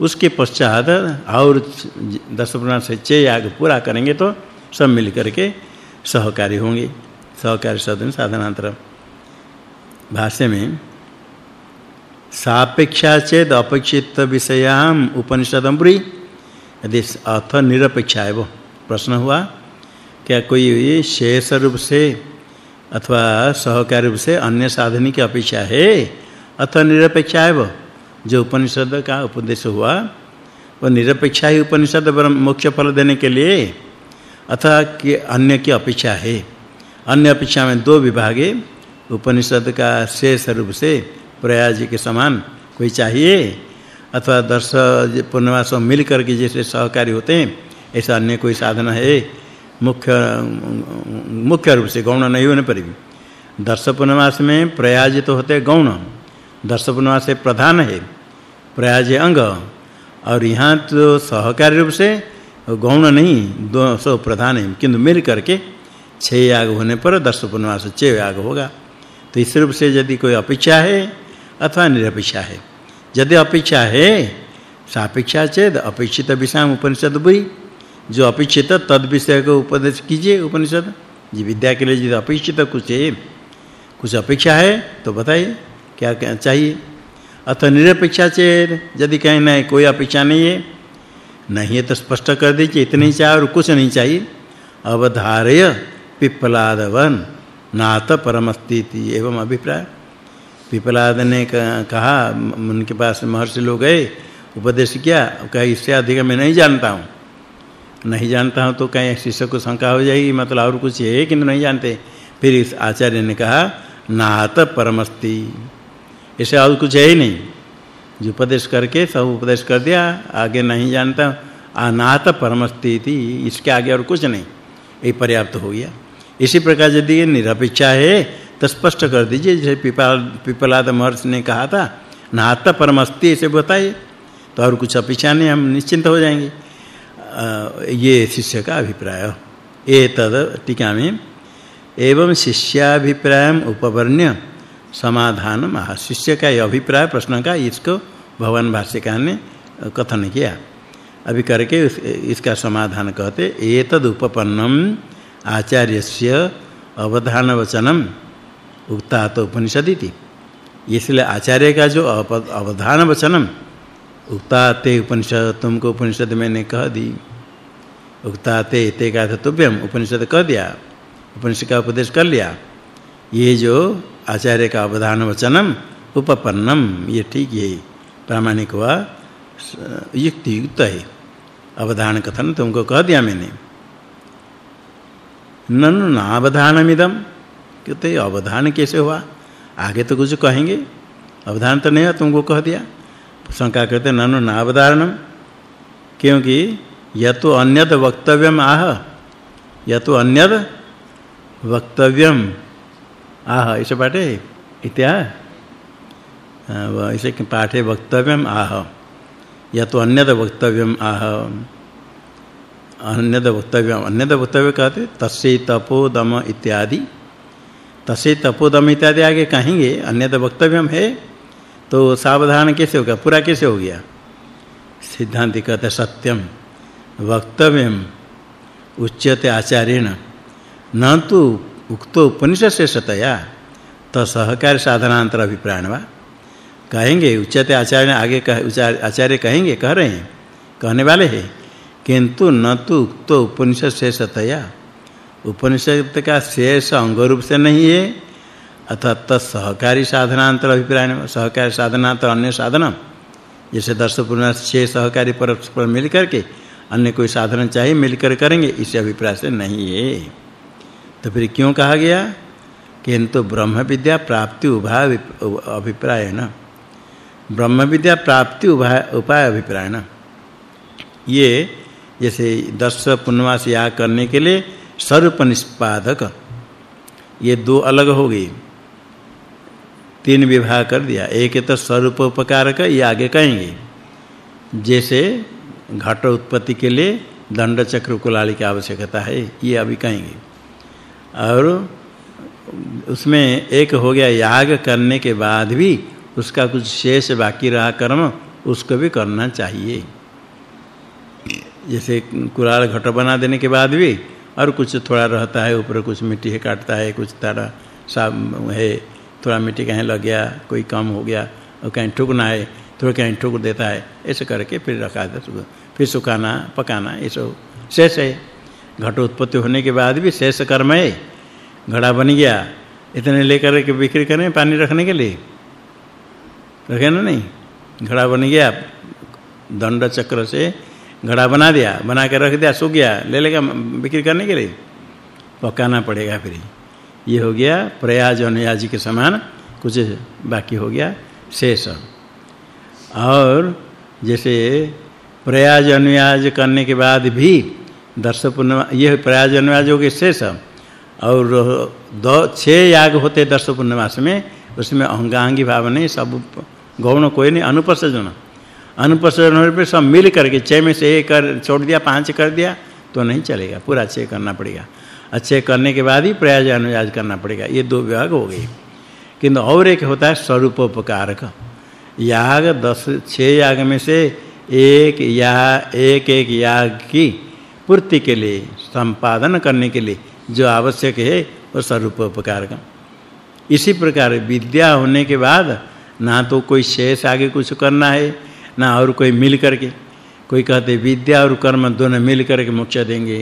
उसके पश्चात और दस पुनवास से छह याग पूरा करेंगे तो सब मिल करके सहकारी होंगे। सहकारी साधन साधनांतर। भाष्य में सापेक्षा चेद अपेक्षित विषयाम उपनिषदम ब्री यदि अर्थ निरपेक्षा है वो प्रश्न हुआ, क्या कोई शेष रूप से अथवा सहकारी रूप से अन्य साधनी की अपेक्षा है? अथवा निरपेक्षा है वो, जो उपनिषद का उपदेश हुआ, वो निरपेक्षा ही उपनिषद मोक्ष फल देने के लिए अथवा कि अन्य की अपेक्षा है। अन्य अपेक्षा में दो विभाग उपनिषद का शेष रूप से प्रयाज के समान कोई चाहिए? अथवा दर्श पूर्णवास मिल करके जैसे सहकारी होते हैं, ऐसा अन्य कोई साधन है? मुख्य मुख्य रूप से गौण नहीं होने पर भी। दर्श पूर्णवास में प्रयाज तो होते गौण। दर्श पूर्णवास से प्रधान है, प्रयाज अंग। और यहाँ तो सहकारी रूप से गौण नहीं, दो सौ प्रधान है, किंतु मिल करके छह याग होने पर दर्श पूर्णवास छह याग होगा। तो इस रूप से यदि कोई अपेक्षा है अथवा निरपेक्षा है। यदि अपेक्षा है, सापेक्षा चेद, अपेक्षित विषय उपनिषद बुरी। जो अपेक्षित, तद विषय को उपदेश कीजिए उपनिषद। जी विद्या के लिए यदि अपेक्षित कुछ है, कुछ अपेक्षा है तो बताइए, क्या क्या चाहिए? अथवा निरपेक्षा चेद, यदि कहीं नहीं, कोई अपेक्षा नहीं है नहीं है तो स्पष्ट कर दीजिए, इतने ही चाहिए और कुछ नहीं चाहिए। अवधारय पिप्पलादवन, नाथ परमस्ति एवं अभिप्राय। पिपलाद ने कहा उनके पास महर्षि लोग गए, उपदेश किया कहा, इससे अधिक मैं नहीं जानता हूँ। नहीं जानता हूँ तो कहीं, शिष्य को शंका हो जाएगी मतलब और कुछ है कि नहीं जानते। फिर इस आचार्य ने कहा नात परमस्ति। ऐसे और कुछ है ही नहीं। जो उपदेश करके सब उपदेश कर दिया, आगे नहीं जानता अनाथ परमस्ति इसके आगे और कुछ नहीं। ये पर्याप्त हो गया। इसी प्रकार यदि निरपेक्षा है तो स्पष्ट कर दीजिए, जैसे पिपल, पिपलाद महर्षि ने कहा था नात परमस्ति इसे बताइए। तो और कुछ अपेक्षा नहीं, हम निश्चिंत हो जाएँगे। ये शिष्य का अभिप्राय। ए तद टीका में, एवं शिष्याभिप्रायम उपवर्ण्य समाधान महा शिष्य का ये अभिप्राय, प्रश्न का, इसको भगवान भाष्यकार ने कथन किया। अभी करके इसका समाधान कहते, एतद उपपन्नम आचार्यस्य अवधान वचनम उक्ता तो उपनिषद उपनिषदिति इसलिए आचार्य का जो अवधान वचनम, उक्ता ते उपनिषद तुमको उपनिषद मैंने कह दी। उक्ता ते ते का तुभ्यम उपनिषद कह दिया, उपनिषद का उपदेश कर लिया। ये जो आचार्य का अवधान वचनम, उपपन्नम, ये ठीक है। प्रामाणिक हुआ युक्ति युक्त है। अवधान कथन तुमको कह दिया मैंने। ननु नावधानमिदम। कहते अवधान कैसे हुआ? आगे तो कुछ कहेंगे। अवधान तो नहीं तुमको कह दिया। शंका करते, ननु नावधारणम क्योंकि, यह तो अन्यद वक्तव्यम आह। यह तो अन्यद वक्तव्यम आह। इसे पाठे? इत्या? इसे पाठे, वक्तव्यम आह। यह तो अन्यद वक्तव्यम आह। अन्यद वक्तव्य अन्यद वक्तव्य कहते तस्य तपोदम इत्यादि। तस्य तपोदम इत्यादि आगे कहेंगे अन्यद वक्तव्यम है तो सावधान कैसे होगा पूरा कैसे हो गया? सिद्धांत कहते सत्यम, वक्तव्यम, उच्यते आचार्येण न तो उक्तो उपनिषद से सतया तो सहकार साधनांतर अभिप्रायण वा। कहेंगे, उच्यते आचार्य आगे कह आचार्य कहेंगे, कह रहे हैं, कहने वाले हैं, किंतु न तो उक्त उपनिषद शेषतया उपनिषद का शेष अंग रूप से नहीं है। अर्थात सहकारी साधनांतर अभिप्राय सहकारी साधनांतर अन्य साधन जैसे दर्श पूर्ण छह सहकारी परस्पर मिल करके अन्य कोई साधन चाहिए, मिलकर करेंगे, इस अभिप्राय से नहीं है। तो फिर क्यों कहा गया? किंतु ब्रह्म विद्या प्राप्ति उपाय अभिप्राय है न ब्रह्म विद्या प्राप्ति उपाय अभिप्राय न ये, जैसे दस पुण्यवास याग करने के लिए स्वरूप निष्पादक ये दो अलग हो गई। तीन विभाग कर दिया। एक तो स्वरूप उपकारक ये आगे कहेंगे। जैसे घट उत्पत्ति के लिए दंड चक्र कुलाली की आवश्यकता है, ये अभी कहेंगे। और उसमें एक हो गया याग करने के बाद भी उसका कुछ शेष बाकी रहा कर्म, उसको भी करना चाहिए। जैसे कुराल घट बना देने के बाद भी और कुछ थोड़ा रहता है, ऊपर कुछ मिट्टी है काटता है, कुछ तारा सब है, थोड़ा मिट्टी कहीं लग गया, कोई कम हो गया, और कहीं ठुकना है, थोड़ा कहीं ठुक देता है, ऐसे करके फिर रखा दे फिर सुखाना, पकाना, ये सब। शेष है। घट उत्पत्ति होने के बाद भी शेष कर्म है। घड़ा बन गया। इतने लेकर के बिक्री करें, पानी रखने के लिए। रखे ना नहीं? घड़ा बन गया। दंड चक्र से घड़ा बना दिया, बना के रख दिया, सूख गया, ले लेगा बिक्री करने के लिए। पकाना पड़ेगा फिर। ये हो गया प्रयाज अनुयाज के समान, कुछ बाकी हो गया शेष। और जैसे प्रयाज अनुयाज करने के बाद भी दर्श पूर्णिमा, ये प्रयाज अनुयाज हो गए शेष। और दो, छह याग होते दर्श पूर्णिमास में, उसमें अहंगांगी भाव नहीं, सब गौण कोई नहीं अनुपसर्जन अनुपसरण होने पर सब मिल करके छह में से एक कर, छोड़ दिया, पाँच कर दिया तो नहीं चलेगा। पूरा छह करना पड़ेगा। अच्छे करने के बाद ही प्रयाज अनुयाज करना पड़ेगा। ये दो विभाग हो गए। किंतु और एक होता है स्वरूपोपकारक। याग, दस, छह याग में से एक या, एक एक याग की पूर्ति के लिए, संपादन करने के लिए जो आवश्यक है, वो स्वरूपोपकारक। इसी प्रकार विद्या होने के बाद ना तो कोई शेष आगे कुछ करना है ना और कोई मिल करके। कोई कहते, विद्या और कर्म दोनों मिल करके मोक्ष देंगे।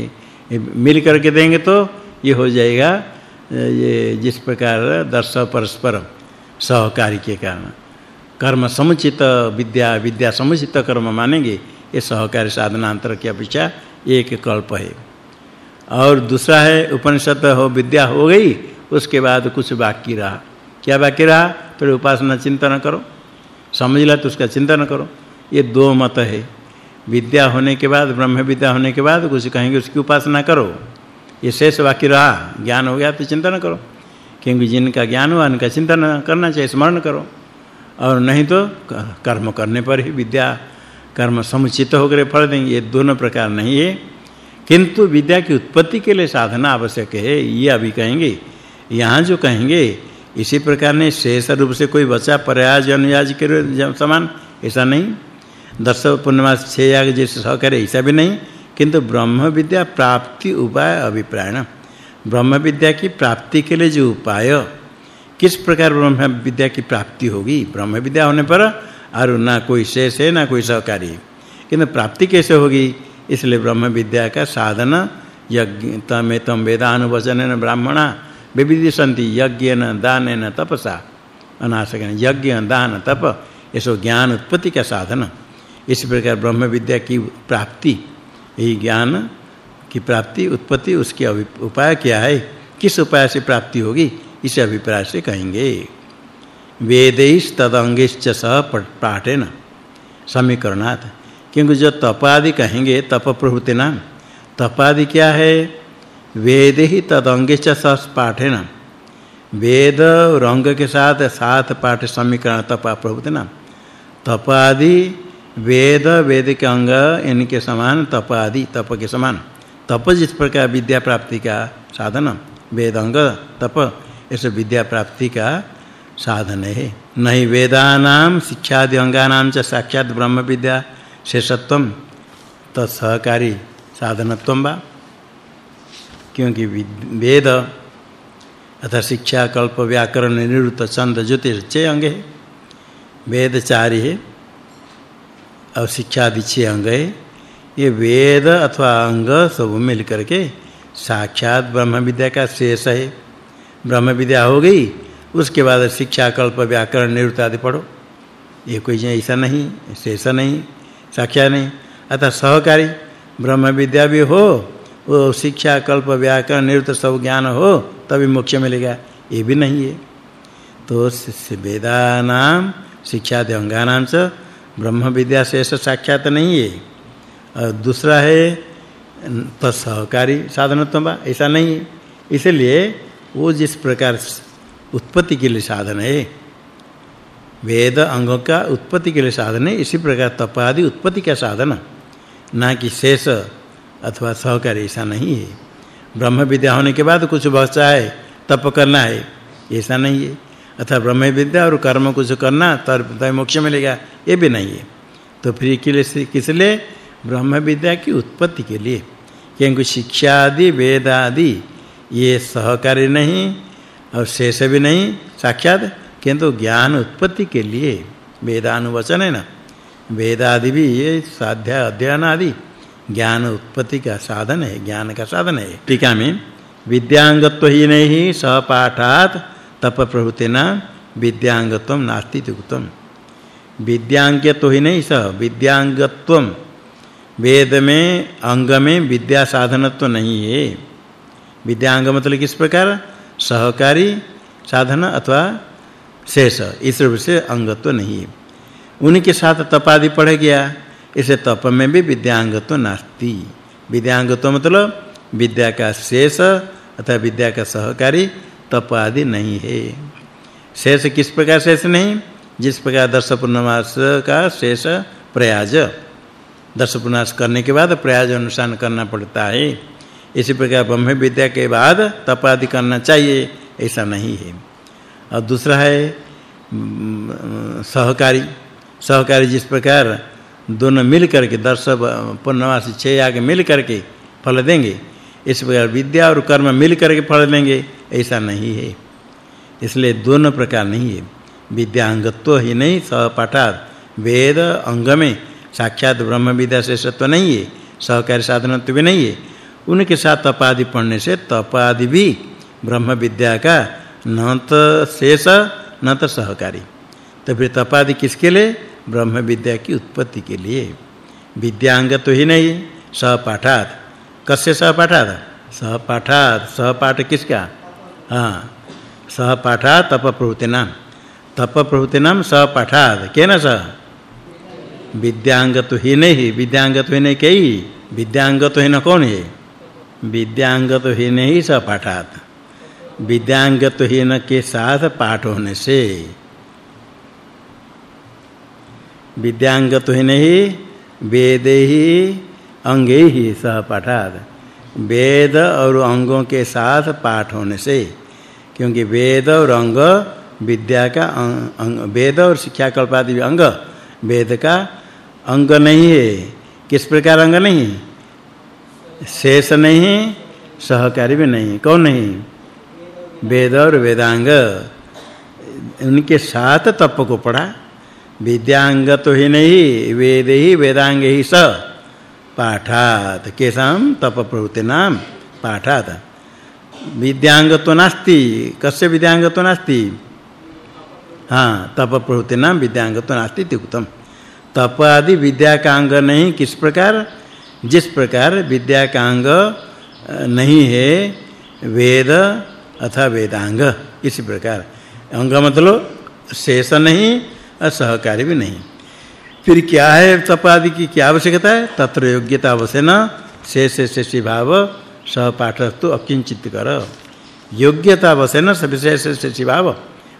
मिल करके देंगे तो ये हो जाएगा, ये जिस प्रकार दर्श परस्पर सहकारी के कारण। कर्म समुचित, विद्या विद्या समुचित कर्म मानेंगे, ये सहकारी साधनांतर की अपेक्षा एक कल्प है। और दूसरा है, उपनिषद हो, विद्या हो गई, उसके बाद कुछ बाकी रहा। क्या बाकी रहा? फिर उपासना चिंतन करो। समझ ला तो उसका चिंतन करो। ये दो मत है। विद्या होने के बाद, ब्रह्म विद्या होने के बाद कुछ कहेंगे, उसकी उपासना करो। ये शेष बाकी रहा। ज्ञान हो गया तो चिंतन करो। क्योंकि जिनका ज्ञान हुआ, उनका चिंतन करना चाहिए, स्मरण करो। और नहीं तो कर्म करने पर ही विद्या, कर्म समुचित होकर फल देंगे। ये दोनों प्रकार नहीं है। किंतु विद्या की उत्पत्ति के लिए साधना आवश्यक है। ये अभी कहेंगे। यहाँ जो कहेंगे, इसी प्रकार ने शेष रूप से कोई बचा प्रयाज अनुयाज के समान, ऐसा नहीं। दस पूर्णमास छह याग जैसे सह करे ऐसा भी नहीं। किंतु ब्रह्म विद्या प्राप्ति उपाय अभिप्रायण। ब्रह्म विद्या की प्राप्ति के लिए जो उपाय, किस प्रकार ब्रह्म विद्या की प्राप्ति होगी? ब्रह्म विद्या होने पर और ना कोई शेष है, ना कोई सहकारी। किंतु प्राप्ति कैसे होगी? इसलिए ब्रह्म विद्या का साधन, यज्ञ, तमे तम वेदानुवचनेन ब्राह्मणा विविधिसन्ति यज्ञेन दानेन तपसा। अनाशकेन यज्ञ दान तप, ऐसो ज्ञान उत्पत्ति का साधन। इस प्रकार ब्रह्म विद्या की प्राप्ति, यही ज्ञान की प्राप्ति, उत्पत्ति, उसकी उपाय क्या है? किस उपाय से प्राप्ति होगी? इस अभिप्राय से कहेंगे। वेदैश तदंगेश्च सह पाठेन। समीकरणात्। क्योंकि जो तपादि कहेंगे तप प्रभुति नाम तप आदि क्या है? वेद ही तदंगेश्च सह पाठेन। वेद और अंग के साथ साथ पाठ समीकरण तप प्रभुति नाम तप आदि वेद वेद के अंग, इनके समान, तप आदि, तप के समान। तप जिस प्रकार विद्या प्राप्ति का साधन वेद अंग तप ऐसे विद्या प्राप्ति का साधन है। नहीं वेदानाम, शिक्षादि अंगानाम च साक्षात ब्रह्म विद्या शेषत्वम तत्सहकारी साधनत्वम बा क्योंकि वेद अतः शिक्षा, कल्प, व्याकरण, निरुक्त, छंद, ज्योतिष छह अंग है। वेद चार है। और शिक्षा आदि अंग है ये वेद अथवा अंग सब मिल करके साक्षात ब्रह्म विद्या का शेष है। ब्रह्म विद्या हो गई, उसके बाद शिक्षा, कल्प, व्याकरण, निरुक्त आदि पढ़ो। ये कोई ऐसा नहीं, शेष नहीं, साक्षात नहीं। अतः सहकारी ब्रह्म विद्या भी हो, वो शिक्षा, कल्प, व्याकरण, निरुक्त सब ज्ञान हो, तभी मोक्ष मिलेगा। ये भी नहीं है। तो वेदानाम शिक्षा अंगानाम च ब्रह्म विद्या शेष साक्षात नहीं है। और दूसरा है तत्सहकारी साधनत्व ऐसा नहीं है। इसलिए वो जिस प्रकार उत्पत्ति के लिए साधन है, वेद अंगों का उत्पत्ति के लिए साधन है, इसी प्रकार तप आदि उत्पत्ति का साधन, ना कि शेष अथवा सहकारी, ऐसा नहीं है। ब्रह्म विद्या होने के बाद कुछ बचा है, तप करना है, ऐसा नहीं है। अथवा ब्रह्म विद्या और कर्म कुछ करना तब मोक्ष मिलेगा, ये भी नहीं है। तो फिर के लिए किस लिए? ब्रह्म विद्या की उत्पत्ति के लिए। क्योंकि शिक्षा आदि वेद आदि ये सहकारी नहीं और शेष भी नहीं, साक्षात किंतु ज्ञान उत्पत्ति के लिए। वेदानुवचन है ना? वेद आदि भी ये साध्या अध्ययन आदि। ज्ञान उत्पत्ति का साधन है, ज्ञान का साधन है। टीका में, विद्यांगत्व ही नहीं, सहपाठात तप प्रभुतेना विद्यांगत्वम नास्ति उक्तम विद्यांग तो ही नहीं सह विद्यांगत्वम वेद में अंग में विद्या साधनत्व नहीं है विद्यांग मतलब किस प्रकार? सहकारी साधन अथवा शेष, इस रूप से अंगत्व नहीं है उनके साथ तप आदि पढ़ गया, इसे तप में भी विद्यांगत्व नास्ति। विद्यांगत्व मतलब विद्या का शेष अथवा विद्या का सहकारी तप आदि नहीं है। शेष किस प्रकार शेष नहीं? जिस प्रकार दर्श पूर्णमास का शेष प्रयाज। दस पुनास करने के बाद प्रयाज अनुसार करना पड़ता है। इसी प्रकार ब्रह्म विद्या के बाद तप आदि करना चाहिए, ऐसा नहीं है। और दूसरा है सहकारी। सहकारी जिस प्रकार दोनों मिल करके दर्श पूर्णमासी छह आगे मिल करके फल देंगे, इस प्रकार विद्या और कर्म मिल करके फल देंगे। ऐसा नहीं है। इसलिए दोनों प्रकार नहीं है। विद्यांगत्व ही नहीं सहपाठात वेद अंग में साक्षात ब्रह्म विद्या सत्व नहीं है, सहकारी साधनत्व भी नहीं है। उनके साथ तप आदि पढ़ने से तप आदि भी ब्रह्म विद्या का न तो शेष न तो सहकारी। तो फिर तप आदि किसके लिए? ब्रह्म विद्या की उत्पत्ति के लिए। विद्यांग तो ही नहीं सहपाठात कस्य सहपाठात सहपाठात सहपाठ किसका? हाँ सहपाठात तप प्रवृत्ति नाम तप प्रवृत्ति नाम सहपाठात केन सह विद्यांग तो ही नहीं विद्यांग तो ही नहीं कई विद्यांग तो ही न कौन है विद्यांग तो ही नहीं स पाठात विद्यांग तो ही न के साथ पाठ होने से विद्यांग तो ही नहीं वेद ही अंगे ही सह पाठात वेद और अंगों के साथ पाठ होने से, क्योंकि वेद और अंग विद्या का अंग वेद और शिक्षा कल्पादि अंग, वेद का अंग नहीं है। किस प्रकार अंग नहीं? शेष नहीं, सहकारी भी नहीं। कौन नहीं? वेद और वेदांग। उनके साथ तप को पढ़ा। विद्यांग तो ही नहीं, वेद ही, वेदांग ही स। पाठात केसाम तप प्रवृत्ति नाम पाठात। विद्यांग तो नास्ति, कस्य विद्यांग तो नास्ति? हाँ तप प्रवृत्ति नाम विद्यांग तो नास्ति उत्तम तप आदि विद्या का अंग नहीं, किस प्रकार? जिस प्रकार विद्या का अंग नहीं है, वेद अथवा वेदांग इसी प्रकार। अंग मतलब शेष नहीं और सहकारी भी नहीं। फिर क्या है? तप आदि की क्या आवश्यकता है? तत्र योग्यता अवश्य शेष शेषी भाव। सहपाठस्तु अकिंचित कर। योग्यता अवश्य सविशेष शेषी भाव।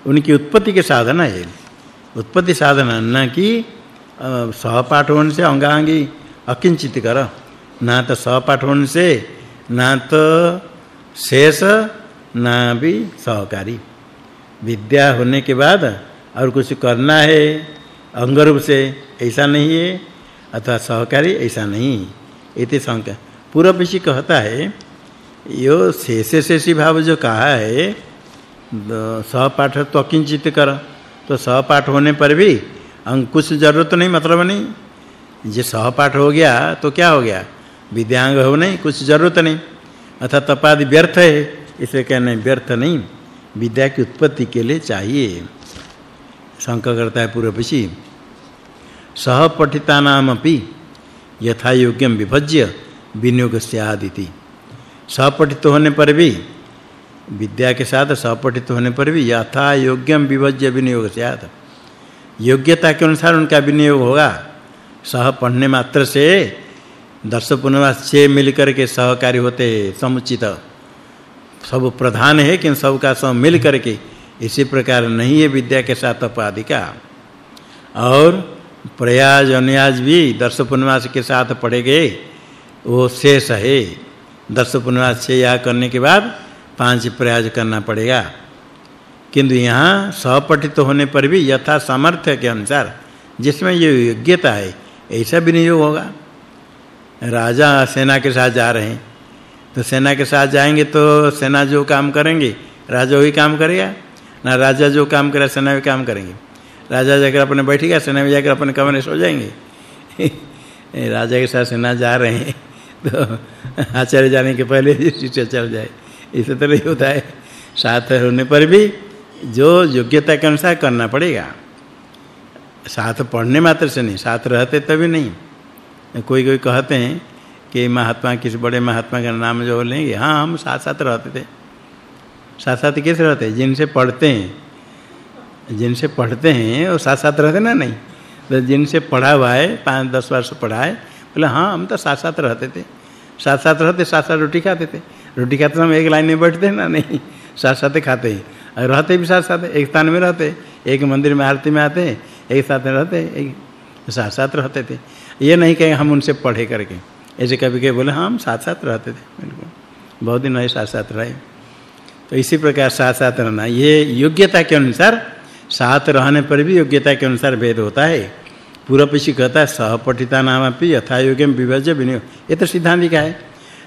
उनकी उत्पत्ति के साधन है। उत्पत्ति साधन न कि सहपाठ होने से अंगांगी। अकिंचित कर। ना तो सहपाठ होने से, ना तो शेष, ना भी सहकारी। विद्या होने के बाद और कुछ करना है। अंग रूप से ऐसा नहीं है, अथवा सहकारी ऐसा नहीं इति संख्या पूरा विषय कहता है, यो शेष शेषी भाव जो कहा है सहपाठ तो अकिंचित कर तो सहपाठ होने पर भी अंग कुछ ज़रूरत नहीं मतलब नहीं। जे सहपाठ हो गया तो क्या हो गया? विद्यांग हो नहीं, कुछ ज़रूरत नहीं। अर्थात तपादि व्यर्थ है इसे कहने व्यर्थ नहीं। विद्या की उत्पत्ति के लिए चाहिए। शंका करता है पूर्व सहपठिता नाम अपि यथा योग्यम विभज्य विनियोग स्यादिति सहपठित होने पर भी, विद्या के साथ सहपठित होने पर भी यथा योग्यम विभज्य विनियोग स्याद योग्यता के अनुसार उनका विनियोग होगा। सह पढ़ने मात्र से दर्श पुनर्वास छह मिलकर के सहकारी होते समुचित। सब प्रधान है कि सब का सब मिल करके इसी प्रकार नहीं है विद्या के साथ उपाधि का और प्रयाज अन्याज भी दर्श पुनर्वास के साथ पढ़े गए। वो शेष है। दर्श पुनर्वास से या करने के बाद पाँच प्रयाज करना पड़ेगा। किंतु यहाँ सपठित होने पर भी यथा सामर्थ्य के अनुसार जिसमें ये योग्यता है, ऐसा भी नहीं होगा। राजा सेना के साथ जा रहे हैं। तो सेना के साथ जाएँगे तो सेना जो काम करेंगे, राजा वही काम करेगा? ना राजा जो काम करे सेना भी काम करेंगे। राजा जाकर अपने बैठेगा सेना में जाकर अपने कमरे सो जाएँगे। राजा के साथ सेना जा रहे हैं तो आचार्य जाने के पहले शिष्य चल जाए। इसे तो नहीं होता है। साथ होने पर भी जो योग्यता के अनुसार करना पड़ेगा। साथ पढ़ने मात्र से नहीं, साथ रहते तभी नहीं। कोई कोई कहते हैं कि महात्मा, किसी बड़े महात्मा का नाम जो लेंगे हाँ हम साथ साथ रहते थे। साथ साथ कैसे रहते जिनसे पढ़ते हैं। जिनसे पढ़ते हैं, वो साथ साथ रहते ना? नहीं। तो जिनसे पढ़ा हुआ है, पाँच, दस वर्ष पढ़ा है, बोले हाँ हम तो साथ साथ रहते थे। साथ साथ रहते साथ साथ रोटी खाते थे। रोटी खाते हम एक लाइन में बैठते ना? नहीं। साथ साथ खाते ही। और रहते भी साथ साथ एक स्थान में रहते, एक मंदिर में, आरती में आते, एक साथ रहते, एक साथ साथ रहते थे। ये नहीं कहें हम उनसे पढ़े करके। ऐसे कभी कभी बोले हाँ हम साथ साथ रहते थे। बिल्कुल। बहुत दिन रहे साथ साथ रहे। तो इसी प्रकार साथ साथ रहना, ये योग्यता के अनुसार साथ रहने पर भी योग्यता के अनुसार भेद होता है। पूर्व कहता है, सहपठिता नामपि यथा योग्यम विभज्य विनियोग ये तो सिद्धांत का है।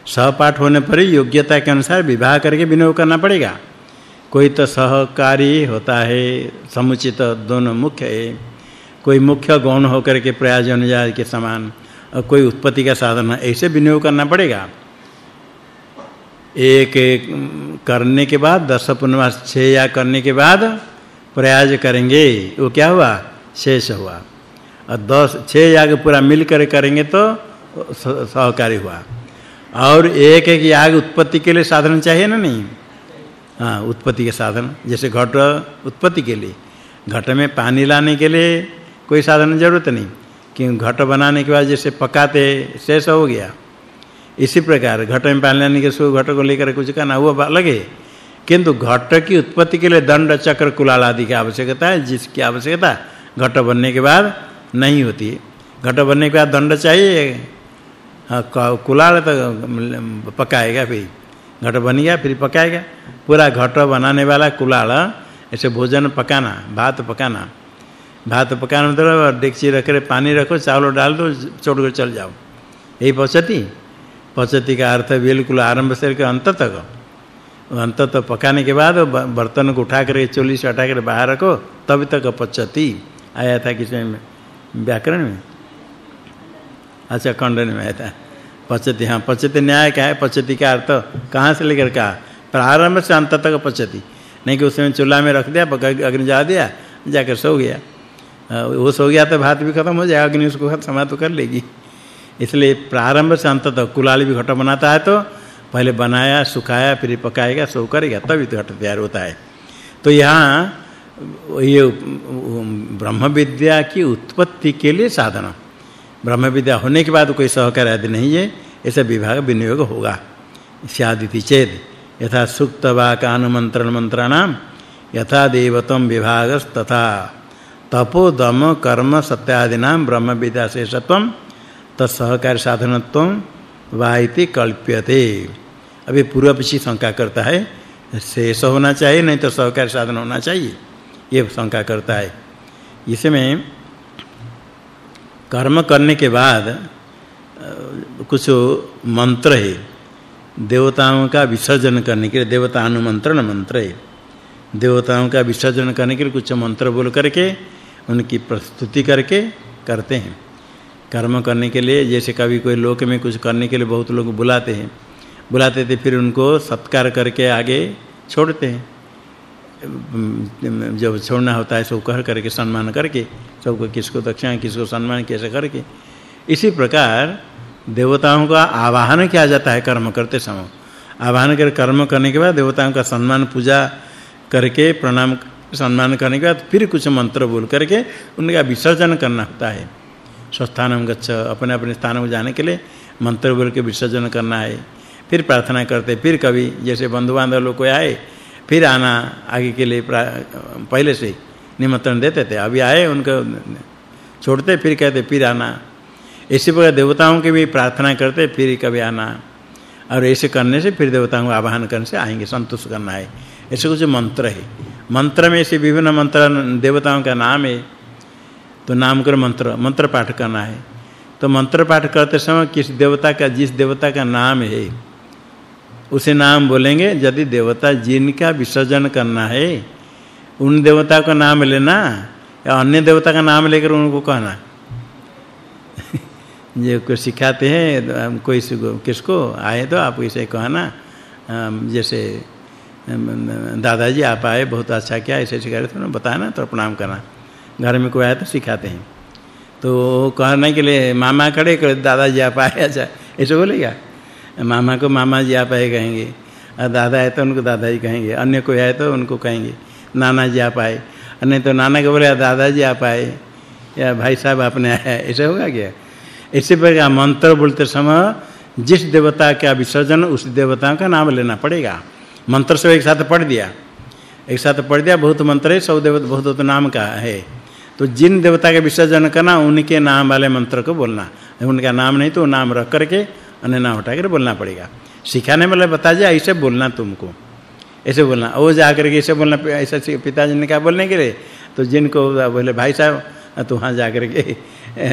सहपाठ होने पर ही योग्यता के अनुसार विवाह करके विनियोग करना पड़ेगा। कोई तो सहकारी होता है, समुचित दोनों मुख्य है। कोई मुख्य गौण होकर के प्रयोजन जाय के समान, और कोई उत्पत्ति का साधन ऐसे विनियोग करना पड़ेगा। एक एक करने के बाद दस पुनर्वास, छह या करने के बाद प्रयाज करेंगे। वो क्या हुआ? शेष हुआ। और दस, छह याग पूरा मिलकर करेंगे तो सहकारी हुआ। और एक एक याग उत्पत्ति के लिए साधन चाहिए ना नहीं? हाँ उत्पत्ति के साधन। जैसे घट उत्पत्ति के लिए। घट में पानी लाने के लिए कोई साधन ज़रूरत नहीं। कि घट बनाने के बाद जैसे पकाते, शेष हो गया। इसी प्रकार घट में पानी लाने के सो घट को लेकर कुछ करना, वो अलग है किंतु घट की उत्पत्ति के लिए दंड चक्र कुलाल आदि की आवश्यकता है, जिसकी आवश्यकता घट बनने के बाद नहीं होती घट बनने के बाद दंड चाहिए हाँ कुलाल तो पकाएगा फिर। घट बन गया, फिर पकाएगा। पूरा घट बनाने वाला कुलाल, ऐसे भोजन पकाना, भात पकाना। भात पकाना दो और डेक्ची रख कर पानी रखो, चावल डाल दो छोड़कर चल जाओ। यही पचती। पचती का अर्थ बिल्कुल आरंभ से लेकर अंत तक। अंत तक पकाने के बाद बर्तन को उठा कर चोली से हटा कर बाहर रखो तब तक पचती आया था किसमें व्याकरण में? अच्छा खंडन में आया था। पचती हाँ पचती न्याय क्या है? पचती का अर्थ कहाँ से लेकर कहा? प्रारंभ से अंत तक पचती नहीं कि उसमें चूल्हा में रख दिया अग्नि जला दिया, जाकर सो गया। वो सो गया तो भात भी खत्म हो जाएगा, अग्नि उसको समाप्त कर लेगी। इसलिए प्रारंभ से अंत तक कुलाल भी घट बनाता है तो पहले बनाया, सुखाया, फिर पकाएगा, सो करेगा, तभी तो घट तैयार होता है। तो यहाँ, ये ब्रह्म विद्या की उत्पत्ति के लिए साधन। ब्रह्म विद्या होने के बाद कोई सहकार आदि नहीं है, ऐसा विभाग विनियोग होगा। स्यादिति चेद यथा सुक्त वाक अनुमंत्रण मंत्राणाम यथा देवतम विभागस तथा तपो दम कर्म सत्यादीनाम ब्रह्म विद्या शेषत्वम तत्सहकार साधनत्व वाइति कल्प्यते। अभी पूर्व पक्षी शंका करता है शेष होना चाहिए, नहीं तो सहकार साधन होना चाहिए, ये शंका करता है। इसमें कर्म करने के बाद कुछ मंत्र है, देवताओं का विसर्जन करने के लिए देवता अनुमंत्रण मंत्र है। देवताओं का विसर्जन करने के लिए कुछ मंत्र बोल करके, उनकी प्रस्तुति करके करते हैं। कर्म करने के लिए, जैसे कभी कोई लोक में कुछ करने के लिए बहुत लोग बुलाते हैं। बुलाते थे, फिर उनको सत्कार करके आगे छोड़ते हैं। जब छोड़ना होता है सब कह करके सम्मान करके, सबको किसको दक्षिणा, किसको सम्मान, कैसे करके। इसी प्रकार देवताओं का आवाहन किया जाता है कर्म करते समय। आवाहन कर, कर्म करने के बाद देवताओं का सम्मान, पूजा करके, प्रणाम, सम्मान करने के बाद फिर कुछ मंत्र बोल करके उनका विसर्जन करना होता है। स्वस्थानम गच्छ। अपने अपने स्थान में जाने के लिए मंत्र बोल के विसर्जन करना है। फिर प्रार्थना करते, फिर कभी जैसे बंधु बांधव लोग कोई आए, फिर आना आगे के लिए पहले से निमंत्रण देते थे। अभी आए, उनको छोड़ते, फिर कहते, फिर आना। इसी प्रकार देवताओं की भी प्रार्थना करते, फिर कभी आना। और ऐसे करने से फिर देवताओं को आवाहन करने से आएँगे, संतुष्ट करना है। ऐसे कुछ मंत्र है। मंत्र में से विभिन्न मंत्र, देवताओं का नाम है। तो नाम कर मंत्र मंत्र पाठ करना है। तो मंत्र पाठ करते समय किस देवता का, जिस देवता का नाम है, उसे नाम बोलेंगे, यदि देवता जिनका विसर्जन करना है, उन देवता का नाम लेना या अन्य देवता का नाम लेकर उनको कहना। ये को सिखाते हैं कोई किसको आए तो आप इसे कहना। जैसे दादाजी आप आए, बहुत अच्छा क्या ऐसे सिखा रहे थे बताना तो प्रणाम करना। घर में कोई आया तो सिखाते हैं। तो कहने के लिए मामा खड़े कर, दादाजी आप आए अच्छा ऐसे बोलेगा मामा को मामा जी आप आए कहेंगे, और दादा है तो उनको दादाजी कहेंगे, अन्य कोई आए तो उनको कहेंगे नाना जी आप आए। अन्य तो नाना को बोले दादाजी आप आए, या भाई साहब आपने आया ऐसे होगा क्या? इसी प्रकार मंत्र बोलते समय जिस देवता का विसर्जन, उस देवता का नाम लेना पड़ेगा। मंत्र से एक साथ पढ़ दिया। एक साथ पढ़ दिया, बहुत मंत्र है, सब देवता, बहुत तो नाम का है। तो जिन देवता के विसर्जन करना, उनके नाम वाले मंत्र को बोलना। उनका नाम नहीं तो नाम रख करके अन्य नाम हटा कर बोलना पड़ेगा। सिखाने वाले बता दिया ऐसे बोलना तुमको। ऐसे बोलना। वो जा करके ऐसे बोलना, ऐसा पिताजी ने कहा बोलने के लिए। तो जिनको बोले, भाई साहब तो वहाँ जा करके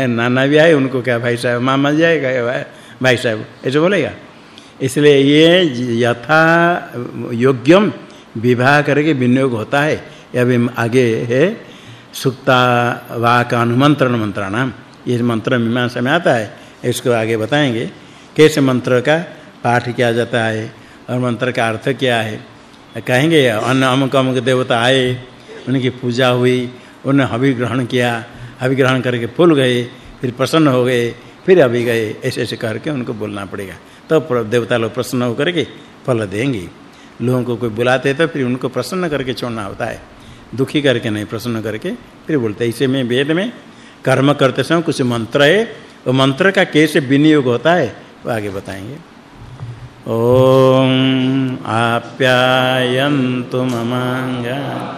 नाना भी आए, उनको क्या भाई साहब, मामा जी आएगा भाई साहब, ऐसे बोलेगा? इसलिए ये यथा योग्यम विवाह करके विनियोग होता है। अभी आगे है। सुक्ता वाक अनुमंत्रण मंत्राणाम ये मंत्र मीमांसा में आता है, इसको आगे बताएँगे। कैसे मंत्र का पाठ किया जाता है और मंत्र का अर्थ क्या है? कहेंगे, अन्न अमुक अमुक देवता आए, उनकी पूजा हुई, उन्होंने हवि ग्रहण किया, हवि ग्रहण करके फूल गए, फिर प्रसन्न हो गए, फिर अभी गए। ऐसे ऐसे करके उनको बोलना पड़ेगा। तब तो देवता लोग प्रसन्न होकर के फल देंगे। लोगों को कोई बुलाते तो फिर उनको प्रसन्न करके छोड़ना होता है। दुखी करके नहीं, प्रसन्न करके फिर बोलते इसे में, वेद में, कर्म करते समय कुछ मंत्र है, वो मंत्र का कैसे विनियोग होता है, वो आगे बताएँगे। ओम आप्यायन्तु ममांगा।